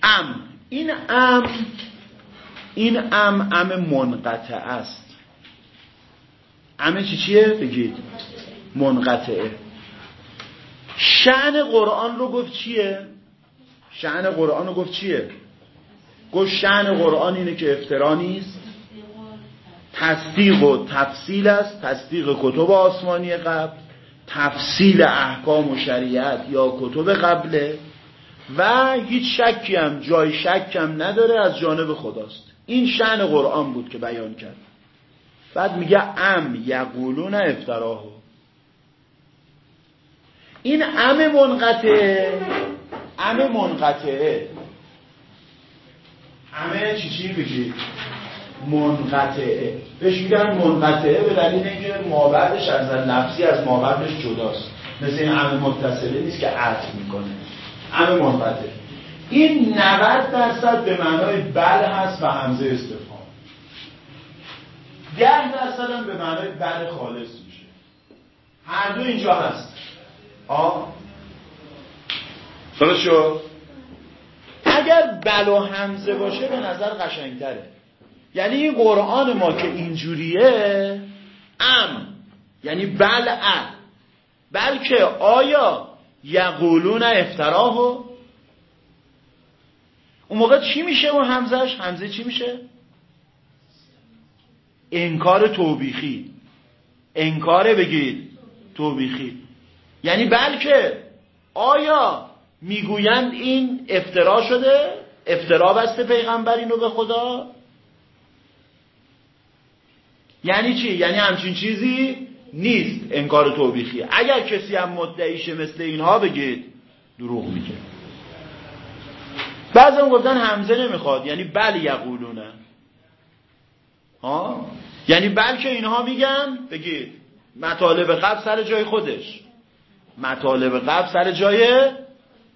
S1: ام. این ام این ام ام منقطع است. ام چی چیه؟ بگید. منقطعه شعن قرآن رو گفت چیه؟ شعن قرآن رو گفت چیه؟ گفت شعن قرآن اینه که افترا نیست. تصدیق و تفصیل است. تصدیق کتب آسمانی قبل تفصیل احکام و شریعت یا کتب قبله و هیچ شکی هم جای شک هم نداره از جانب خداست. این شعن قرآن بود که بیان کرد. بعد میگه ام یقولون افتراهو. این ام منقطعه ام منقطعه همه چی چی بگید منقطعه بهش میگن منقطعه به دلیل اینکه مابعدش از نفسی از مابعدش جداست. مثل این ام متصله نیست که عطف می‌کنه. ام منقطع. این 90 درصد به معنای بل هست و همزه استفهام. 10 درصد هم به معنای بل خالص میشه. هر دو اینجا هست. آه درست شد اگر بل و همزه باشه به نظر قشنگتره. یعنی این قرآن ما که اینجوریه ام. یعنی بل ا. بلکه آیا یقولون افتراهو اون موقع چی میشه اون همزش همزه چی میشه؟ انکار توبیخی. انکار بگید. توبیخی. یعنی بلکه آیا می‌گویند این افترا شده؟ افترا بسته پیغمبر اینو به خدا؟ یعنی چی؟ یعنی همچین چیزی نیست. انکار توبیخی. اگر کسی هم مدعیشه مثل اینها بگید دروغ میگه. بعضی هم گفتن همزه نمی‌خواد. یعنی بل یقولونه. ها؟ یعنی بلکه اینها میگن بگید مطالب قبل سر جای خودش. مطالب قبل سر جای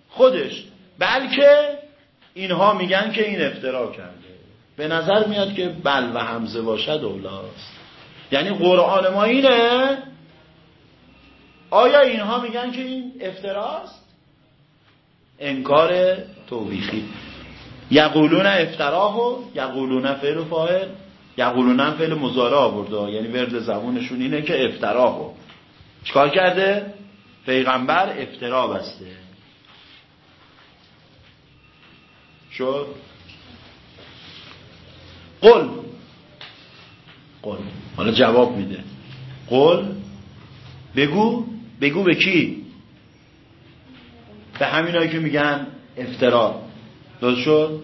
S1: خودش. بلکه اینها میگن که این افترا کرده. به نظر میاد که بل و همزه باشد اولاست. یعنی قرآن ما اینه آیا اینها میگن که این افتراست؟ انکار توبیخی. یقولون افتراه و یقولون فعل و فاعل یقولون فعل مزارع آورده. یعنی ورد زبونشون اینه که افتراه چکار کرده؟ پیغمبر افترا بسته شد؟ قل. قل. حالا جواب میده. قل. بگو. بگو به کی؟ به همینایی که میگن افترا درست شد؟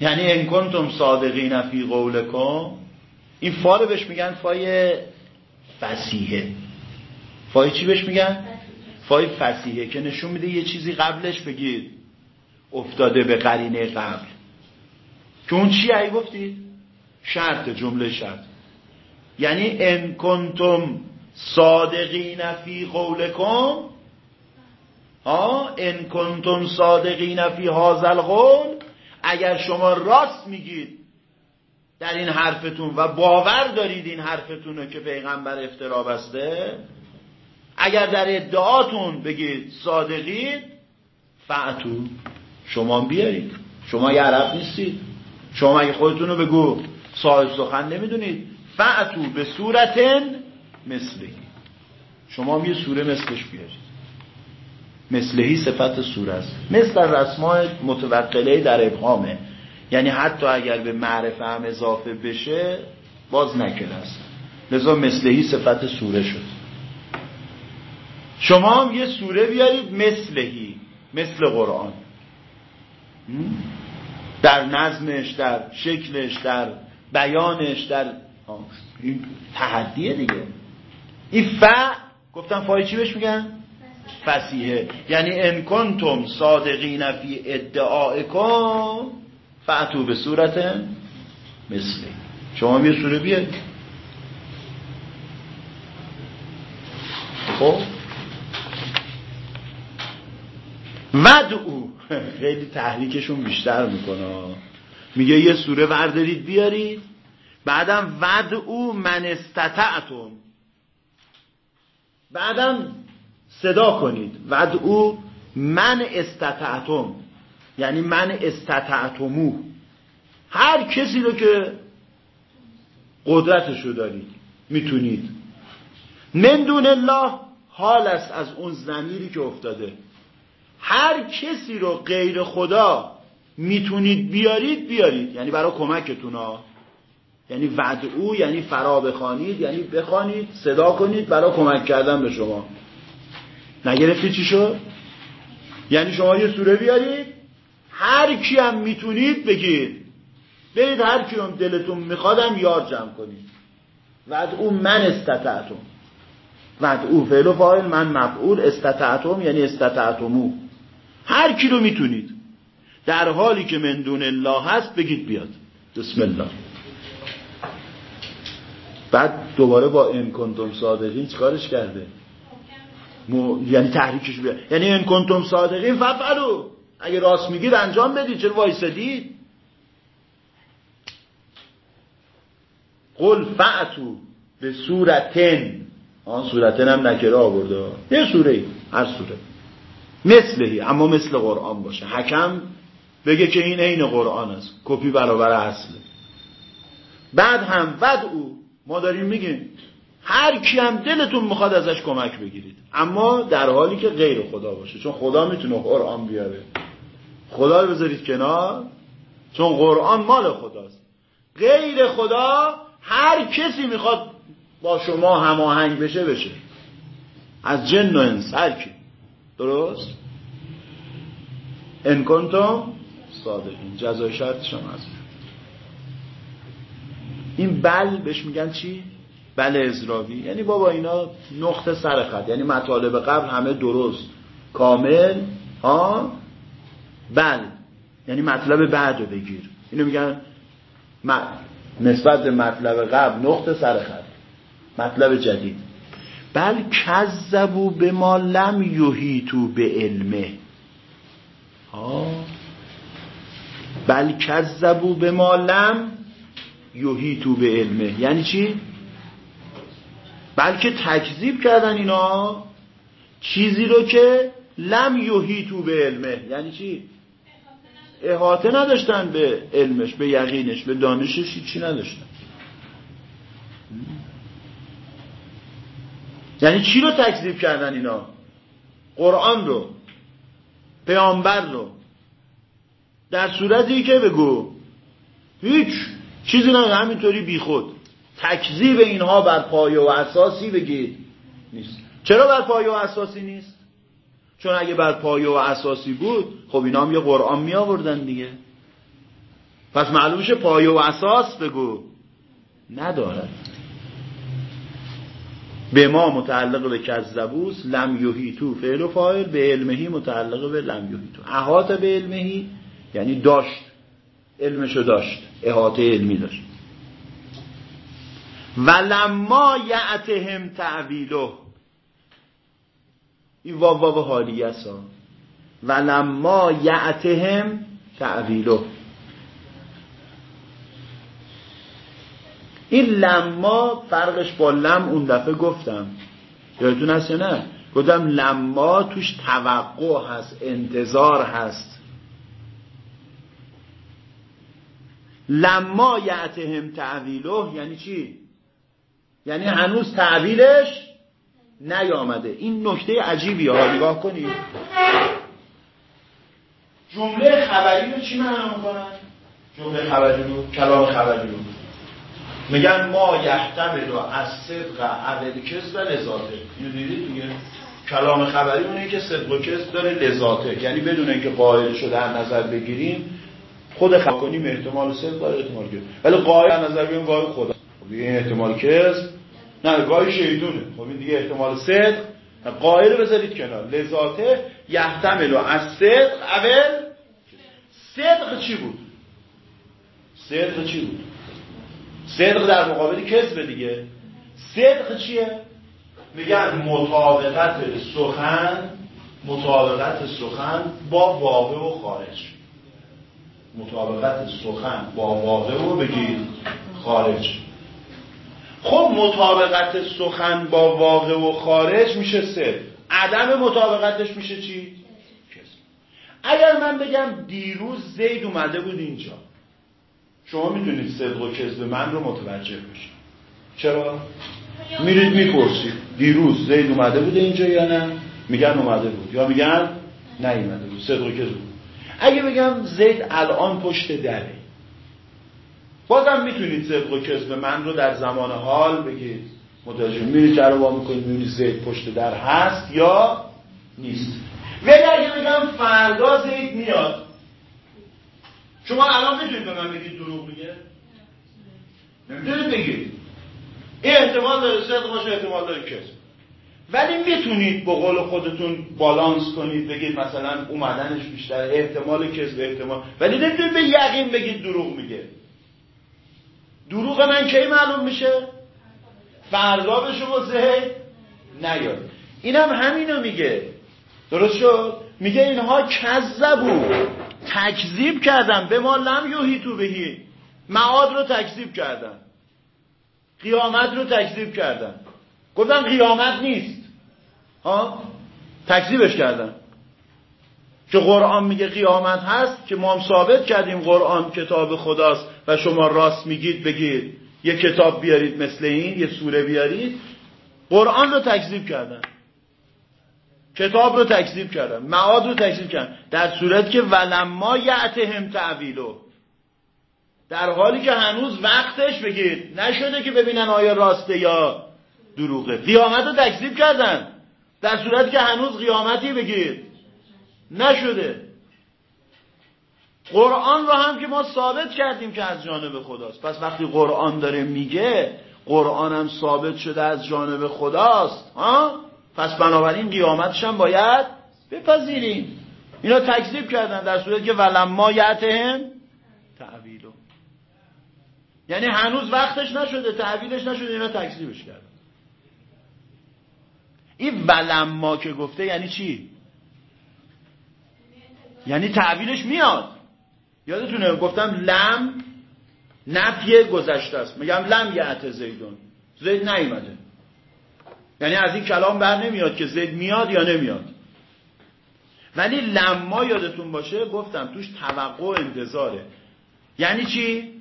S1: یعنی ان کنتم صادقین فی قولکم. این فا بهش میگن فای فسیحه فای چی بهش میگن؟ فای فسیحه که نشون میده یه چیزی قبلش بگید. افتاده به قرینه قبل. که اون چی ای گفتید شرط جمله شرط. یعنی ان کنتم صادقین فی قولکم. ها ان کنتم صادقین فی هذا القول. اگر شما راست میگید در این حرفتون و باور دارید این حرفتون رو که پیغمبر افترا بسته؟ اگر در ادعاتون بگید صادقید فعتو. شما بیارید شما یه عرب نیستید. شما اگه خودتون رو بگو صاحب سخن نمی‌دونید. فعتو به صورتن مثلی. شما یه سوره مثلش بیارید. مثلهی صفت سوره است. مثل رسمای متوقله در ابهامه. یعنی حتی اگر به معرفه هم اضافه بشه باز نکره است لذا مثلهی صفت سوره شد. شما هم یه سوره بیارید مثلهی مثل قرآن. در نظمش در شکلش در بیانش در این تحدیه دیگه. این ف گفتم فای چی بهش میگن؟ فسیحه. یعنی ان کنتم صادقین فی ادعائکم فعتو به صورت مثلی شما یه سوره بیاید خب؟ او خیلی تحریکشون بیشتر می‌کنه. میگه یه سوره وردارید بیارید. بعدم او من استطعتم. بعدم صدا کنید. او من استطعتم. یعنی من استطعتمو. هر کسی رو که قدرتشو دارید می‌تونید. من دون الله حال است از اون زمیری که افتاده. هر کسی رو غیر خدا می‌تونید بیارید بیارید. یعنی برای کمکتون ها. یعنی ودعو یعنی فرا بخوانید یعنی بخوانید صدا کنید برای کمک کردن به شما. نگرفتی چی شد؟ یعنی شما یه سوره بیارید هر کی هم می‌تونید بگید. برید هر کی هم دلتون میخوادم یار جمع کنید. ودعو من استطعتم. ودعو فعل و فاعل من مفعول استطعتم یعنی استطعتمو هر کی رو می‌تونید. در حالی که من دون الله هست بگید بیاد. بسم الله. بعد دوباره با ان کنتم صادقین چیکارش کرده؟ یعنی تحریکش بیاد. یعنی ان کنتم صادقین ففعلوا اگه راست میگید انجام بدید چرا وایسادید؟ قل فعتو به صورتن آن صورتن هم نکره آورده. یه سوره هر سوره. مثلهی اما مثل قرآن باشه. حکم بگه که این عین قرآن است. کپی برابر اصله. بعد هم بعد او ما داریم میگیم هر کی هم دلتون می‌خواد ازش کمک بگیرید. اما در حالی که غیر خدا باشه. چون خدا می‌تونه قرآن بیاره. خدا رو بذارید کنار. چون قرآن مال خداست. غیر خدا هر کسی می‌خواد با شما هماهنگ بشه بشه. از جن و انس هر کی. درست؟ ان کنتم صادقین. جزای شرط شما از این بل بهش میگن چی؟ بل ازراوی یعنی بابا اینا نقطه سر خط. یعنی مطالب قبل همه درست. کامل. ها؟ بل یعنی مطلب بعد رو بگیر. اینو میگن نسبت به مطلب قبل نقطه سر خط. مطلب جدید. بل کذبو به ما لم یحیطو به علمه ها بل کذبو به ما لم یحیطو به علمه یعنی چی؟ بلکه تکذیب کردن اینا چیزی رو که لم یحیطو به علمه یعنی چی؟ احاطه نداشتن به علمش به یقینش به دانشش چی نداشتن. یعنی چی رو تکذیب کردن اینا؟ قرآن رو پیامبر رو. در صورتی که بگو هیچ چیزی نه همینطوری بیخود تکذیب اینها بر پایه و اساسی بگید نیست. چرا بر پایه و اساسی نیست؟ چون اگه بر پایه و اساسی بود خب اینا هم یه قرآن می آوردن دیگه. پس معلومشه پایه و اساس بگو. ندارد. به ما متعلق به کذبوس لم یحیتو فعل و فاعل به علمهی متعلق به لم یحیتو احاطه به علمهی یعنی داشت. علمشو داشت. احاطه علمی داشت. و لما یعتهم تعویله. این واو واو حالیه سا و لما یعتهم تعویله این لما فرقش با لم اون دفعه گفتم. یادتون هست یا نه؟ گفتم لما توش توقع هست انتظار هست. لما یعتهم تعویله یعنی چی؟ یعنی هنوز تعویلش نیامده. این نکته عجیبی ها نگاه کنید جمله خبری رو چی معنا می‌کنن؟ جمله خبری رو کلام خبری رو. میگن ما یحتمل رو از صدق اول کس و لذاته. اینو دیدید دیگه؟ کلام خبری اونه که صدق و کس داره لذاته. یعنی بدون اینکه قائلش رو در نظر بگیریم خود خبر کنیم احتمال صدق داره احتمال کس ولی قائل نظر بگیریم قائل خدا. خب این احتمال کس نه گاهی شیطونه. خب این دیگه احتمال صدق. قائل بذارید کنار. لذاته یحتمل از صدق اول صدق چی بود؟ صدق چی بود؟ صدق در مقابل کذب دیگه. صدق چیه؟ میگن مطابقت سخن مطابقت سخن با واقع و خارج. مطابقت سخن با واقع و بگید خارج. خب مطابقت سخن با واقع و خارج میشه سه عدم مطابقتش میشه چی؟ اگر من بگم دیروز زید اومده بود اینجا شما می‌تونید صدق و کذب من رو متوجه بشید چرا؟ میرید می‌پرسید دیروز زید اومده بود اینجا یا نه؟ میگن اومده بود یا میگن نیومده بود صدق و کذب اگه بگم زید الان پشت دره بازم می‌تونید صدق و کذب من رو در زمان حال بگید. متوجه میرید رو می‌کنید می‌بینید زید پشت در هست یا نیست. ولی اگه بگم فردا زید میاد. شما الان می‌تونید به من بگید دروغ میگه؟ نمی‌تونید بگید. این احتمال داره صدق باشه احتمال داره کذب ولی می‌تونید با قول خودتون بالانس کنید بگید مثلا اومدنش بیشتر احتمال کذب احتمال. ولی نمی‌تونید به یقین بگید دروغ میگه. دروغ من کی معلوم میشه؟ فردا به شما زهد نیاد. اینم همینو میگه. درست شد؟ میگه اینها کذبو. تکذیب کردن. به ما لم یوهی تو بهی. معاد رو تکذیب کردن. قیامت رو تکذیب کردن. گفتن قیامت نیست. ها؟ تکذیبش کردن. که قرآن میگه قیامت هست که ما هم ثابت کردیم قرآن کتاب خداست و شما راست میگید بگید. یه کتاب بیارید مثل این یه سوره بیارید. قرآن رو تکذیب کردن. کتاب رو تکذیب کردن. معاد رو تکذیب کردن. در صورت که ولما یعتهم تعویلو. در حالی که هنوز وقتش بگید. نشده که ببینن آیا راسته یا دروغه. قیامت رو تکذیب کردن. در صورت که هنوز قیامتی بگید. نشده. قرآن رو هم که ما ثابت کردیم که از جانب خداست. پس وقتی قرآن داره میگه قرآن هم ثابت شده از جانب خداست. ها؟ پس بنابراین قیامتش هم باید بپذیریم. اینا تکذیب کردن در صورت که ولما یعتهم تعویلو. یعنی هنوز وقتش نشده تعویلش نشده اینا تکذیبش کردن. این ولما که گفته یعنی چی؟ یعنی تعویلش میاد. یادتونه گفتم لم نفی گذشته است. میگم لم یعت زیدون. زید نیومده. یعنی از این کلام بر نمیاد که زید میاد یا نمیاد. ولی لما یادتون باشه گفتم توش توقع انتظاره. یعنی چی؟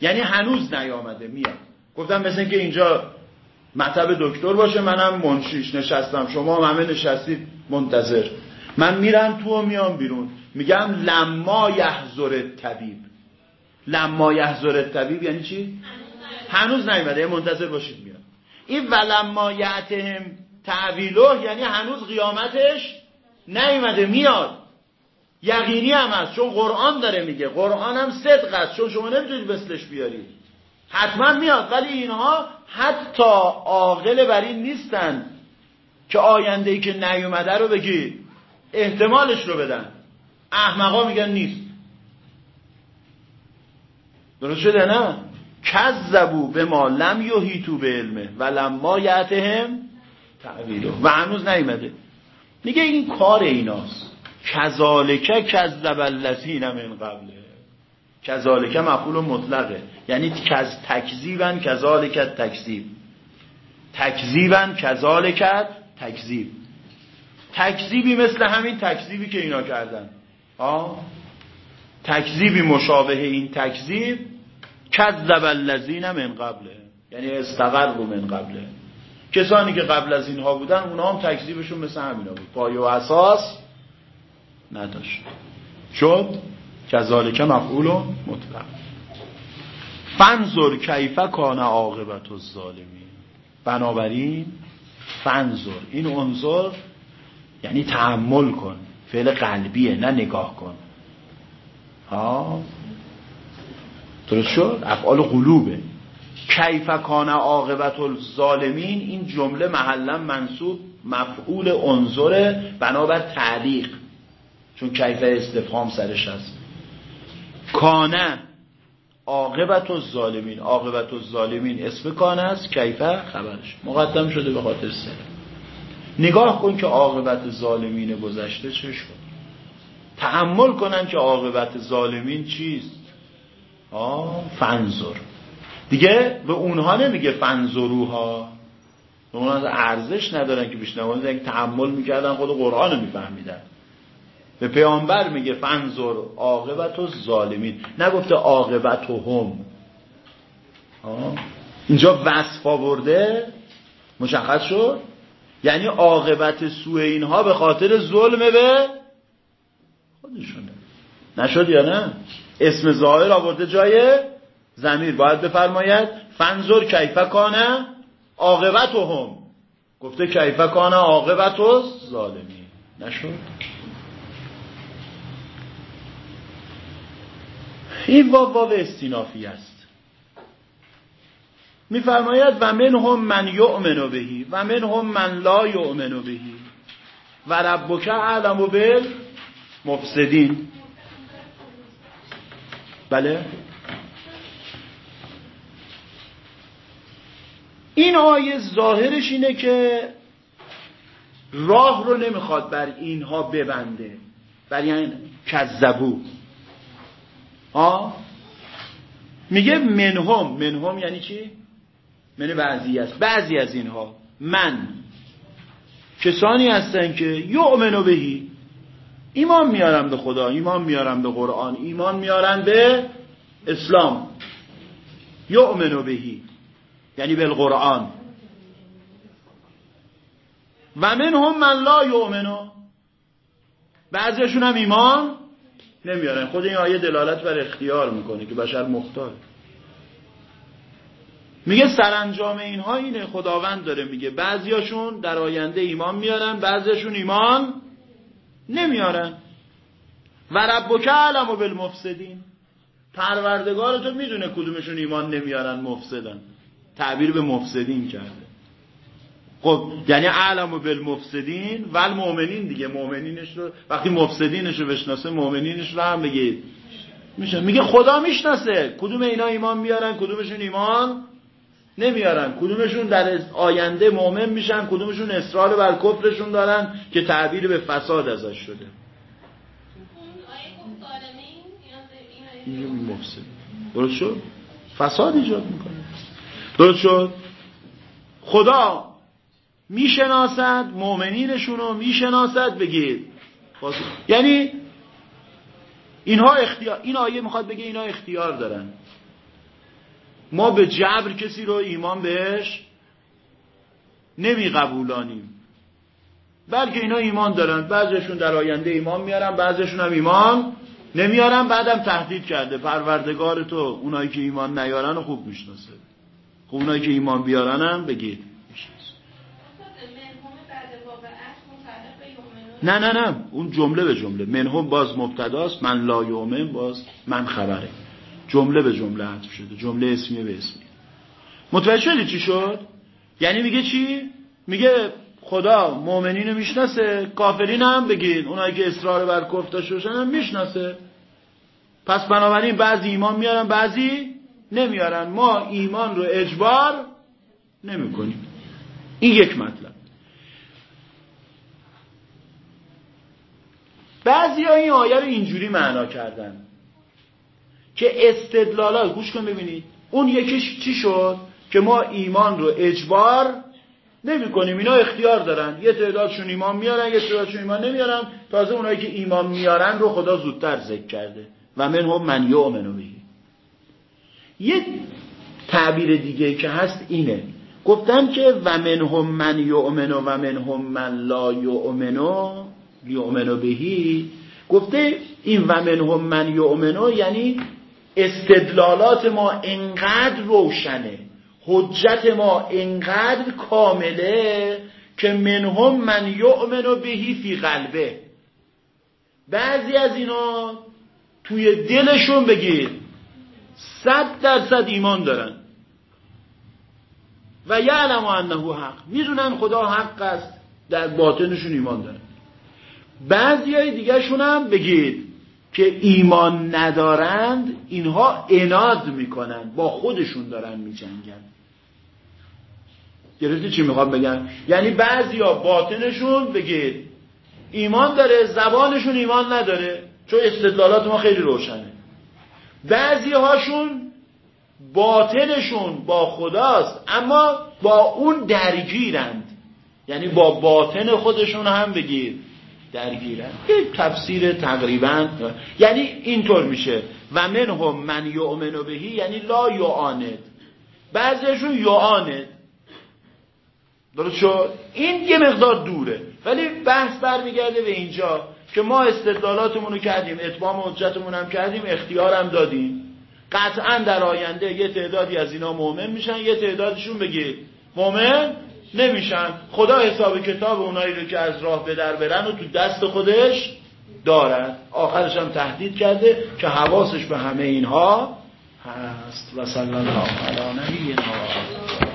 S1: یعنی هنوز نیامده میاد. گفتم مثل که اینجا مطب دکتر باشه منم منشیش نشستم. شما هم همه نشستید منتظر. من میرم تو و میام بیرون. میگم لما یحضر طبیب. لما یحضر طبیب یعنی چی؟ هنوز نیومده منتظر باشید میاد. این ولما یعتهم تعویله یعنی هنوز قیامتش نیومده میاد. یقینی هم هست چون قرآن داره میگه. قرآن هم صدق است چون شما نمی‌تونید مثلش بیارید. حتما میاد ولی اینها حتی عاقل بر این نیستن که آینده ای که نیومده رو بگی احتمالش رو بدن. احمقا میگن نیست. درست شده نه؟ کذبو به ما لم یحیطو به علمه و لما یعتهم تعویلو و هنوز نیمده میگه این کار ایناست. کذالک کذب الذین من قبله. کذالک مفعول مطلقه. یعنی کز تکذیبن کذالک تکذیب. تکذیبن کذالک تکذیب. تکذیبی مثل همین تکذیبی که اینا کردن. آه؟ تکذیبی مشابه این تکذیب کذب الذین من قبله. یعنی استقر رو من قبله. کسانی که قبل از اینها بودن اونها هم تکذیبشون مثل همینا بود. پایه و اساس نداشت. شد؟ کذالک مفعول مطلق. فنظر کیف کان عاقبت الظالمین. بنابراین فنظر این انظر یعنی تحمل کن. فعل قلبیه نه نگاه کن. ها درست شد؟ افعال قلوبه. کیف کان عاقبت الظالمین؟ این جمله محلا منصوب مفعول انظره بنابر تعلیق. چون کیف استفهام سرش هست. کانه عاقبت الظالمین. عاقبت الظالمین اسم کانه است کیف خبرش. مقدم شده به خاطر سر نگاه کن که عاقبت ظالمین گذشته چه شد. تحمل کنن که عاقبت ظالمین چیست. آه فنزر دیگه به اونها نمیگه فنزروها به اونها ارزش ندارن که بیشنوان که تحمل می‌کردن خود قرآن رو میفهمیدن. به پیامبر میگه فنزر عاقبت و ظالمین. نگفته عاقبت و هم. اینجا وصف آورده مشخص شد؟ یعنی عاقبت سوء اینها به خاطر ظلم به خودشونه. نشد یا نه؟ اسم ظاهر آورده جای زمیر باید بفرماید فنظر کیفه کانه عاقبت هم گفته کیفه کانه عاقبت و ظالمی نشد؟ این واو واو استینافی است. میفرماید و من هم من یؤمن بهی و من هم من لا یؤمن بهی. و ربک اعلم بل مفسدین بله. این آیه ظاهرش اینه که راه رو نمی‌خواد بر اینها ببنده. بر این کذبو. ها میگه منهم. منهم یعنی چی؟ من بعضی است بعضی از اینها من کسانی هستن که یؤمنو بهی. ایمان میارن به خدا ایمان میارن به قرآن ایمان میارن به اسلام. یؤمنو بهی. یعنی به قرآن و من هم من لا یؤمنو. بعضیشون هم ایمان نمیارن. خود این آیه دلالت بر اختیار می‌کنه که بشر مختار میگه سرانجام اینها اینه خداوند داره میگه. بعضیاشون در آینده ایمان میارن بعضیشون ایمان نمیارن. و ربک علم و بالمفسدین. پروردگار تو می‌دونه کدومشون ایمان نمیارن مفسدن. تعبیر به مفسدین کرده. خب یعنی علم و بالمفسدین و المؤمنین دیگه. مؤمنینش رو وقتی مفسدینش رو بشناسه مؤمنینش رو هم بگید. میشه. میگه خدا می‌شناسه. کدوم اینا ایمان میارن کدومشون ایمان نمیارن. کدومشون در آینده مؤمن میشن کدومشون اصرار بر کفرشون دارن که تعبیر به فساد ازش شده. مفسد درست شد؟ فساد ایجاد می‌کنه. درست شد؟ خدا می‌شناسد مؤمنینشون رو می‌شناسد. بگید. یعنی اینها اختیار این آیه می‌خواد بگه اینا اختیار دارن. ما به جبر کسی رو ایمان بهش نمی قبولانیم. بلکه اینا ایمان دارن. بعضیشون در آینده ایمان میارن بعضیشون هم ایمان نمیارن. بعدم تهدید کرده. پروردگار تو اونایی که ایمان نیارن رو خوب می‌شناسه. خب اونایی که ایمان بیارن هم بگید. نه نه نه. اون جمله به جمله. منهم باز مبتداست من لا یومن باز من خبره. جمله به جمله حذف شده. جمله اسمی به اسمی. متوجه شدی چی شد؟ یعنی میگه چی؟ میگه خدا مؤمنین رو می‌شناسه کافرین هم بگید اونایی که اصرار بر کفر داشته هم می‌شناسه. پس بنابراین بعضی ایمان میارن بعضی نمیارن. ما ایمان رو اجبار نمی‌کنیم. این یک مطلب. بعضی ها این آیه رو اینجوری معنا کردن. که استدلالات گوش کن ببینید اون یکیش چی شد؟ که ما ایمان رو اجبار نمی کنیم. اینا اختیار دارن. یه تعدادشون ایمان میارن یه تعدادشون ایمان نمیارن. تازه اونایی که ایمان میارن رو خدا زودتر ذکر کرده. و من هم من یؤمنو بهی یه تعبیر دیگه که هست اینه. گفتم که و من هم من یؤمنو و من هم من لا یؤمنو یؤمنو بهی گفته این و من هم من یؤمنو یعنی استدلالات ما انقدر روشنه حجت ما انقدر کامله که منهم من یؤمن بهی فی قلبه. بعضی از اینا توی دلشون بگید صد درصد ایمان دارن. و یعلم انه حق. می‌دونن خدا حق است در باطنشون ایمان دارن. بعضی های دیگه هم بگید که ایمان ندارند اینها اناد می‌کنن با خودشون دارن میجنگن گرفتی چی می‌خوام بگم؟ یعنی بعضیا باطنشون بگید ایمان داره زبانشون ایمان نداره چون استدلالات ما خیلی روشنه. بعضی هاشون باطنشون با خداست اما با اون درگیرند. یعنی با باطن خودشون هم بگید درگیرند یک تفسیر تقریبا. یعنی اینطور میشه. و من هم من یؤمن بهی یعنی لا یعاند بعضیشون یعاند درست شد؟ این یه مقدار دوره. ولی بحث برمیگرده به اینجا که ما استدلالاتمون رو کردیم اتمام حجتمون هم کردیم اختیارم دادیم. قطعا در آینده یه تعدادی از اینا مؤمن میشن یه تعدادشون بگید مؤمن؟ نمیشن. خدا حساب کتاب اونایی رو که از راه به در برن و تو دست خودش دارد آخرش هم تهدید کرده که حواسش به همه اینها هست. و صلی الله علی نبینا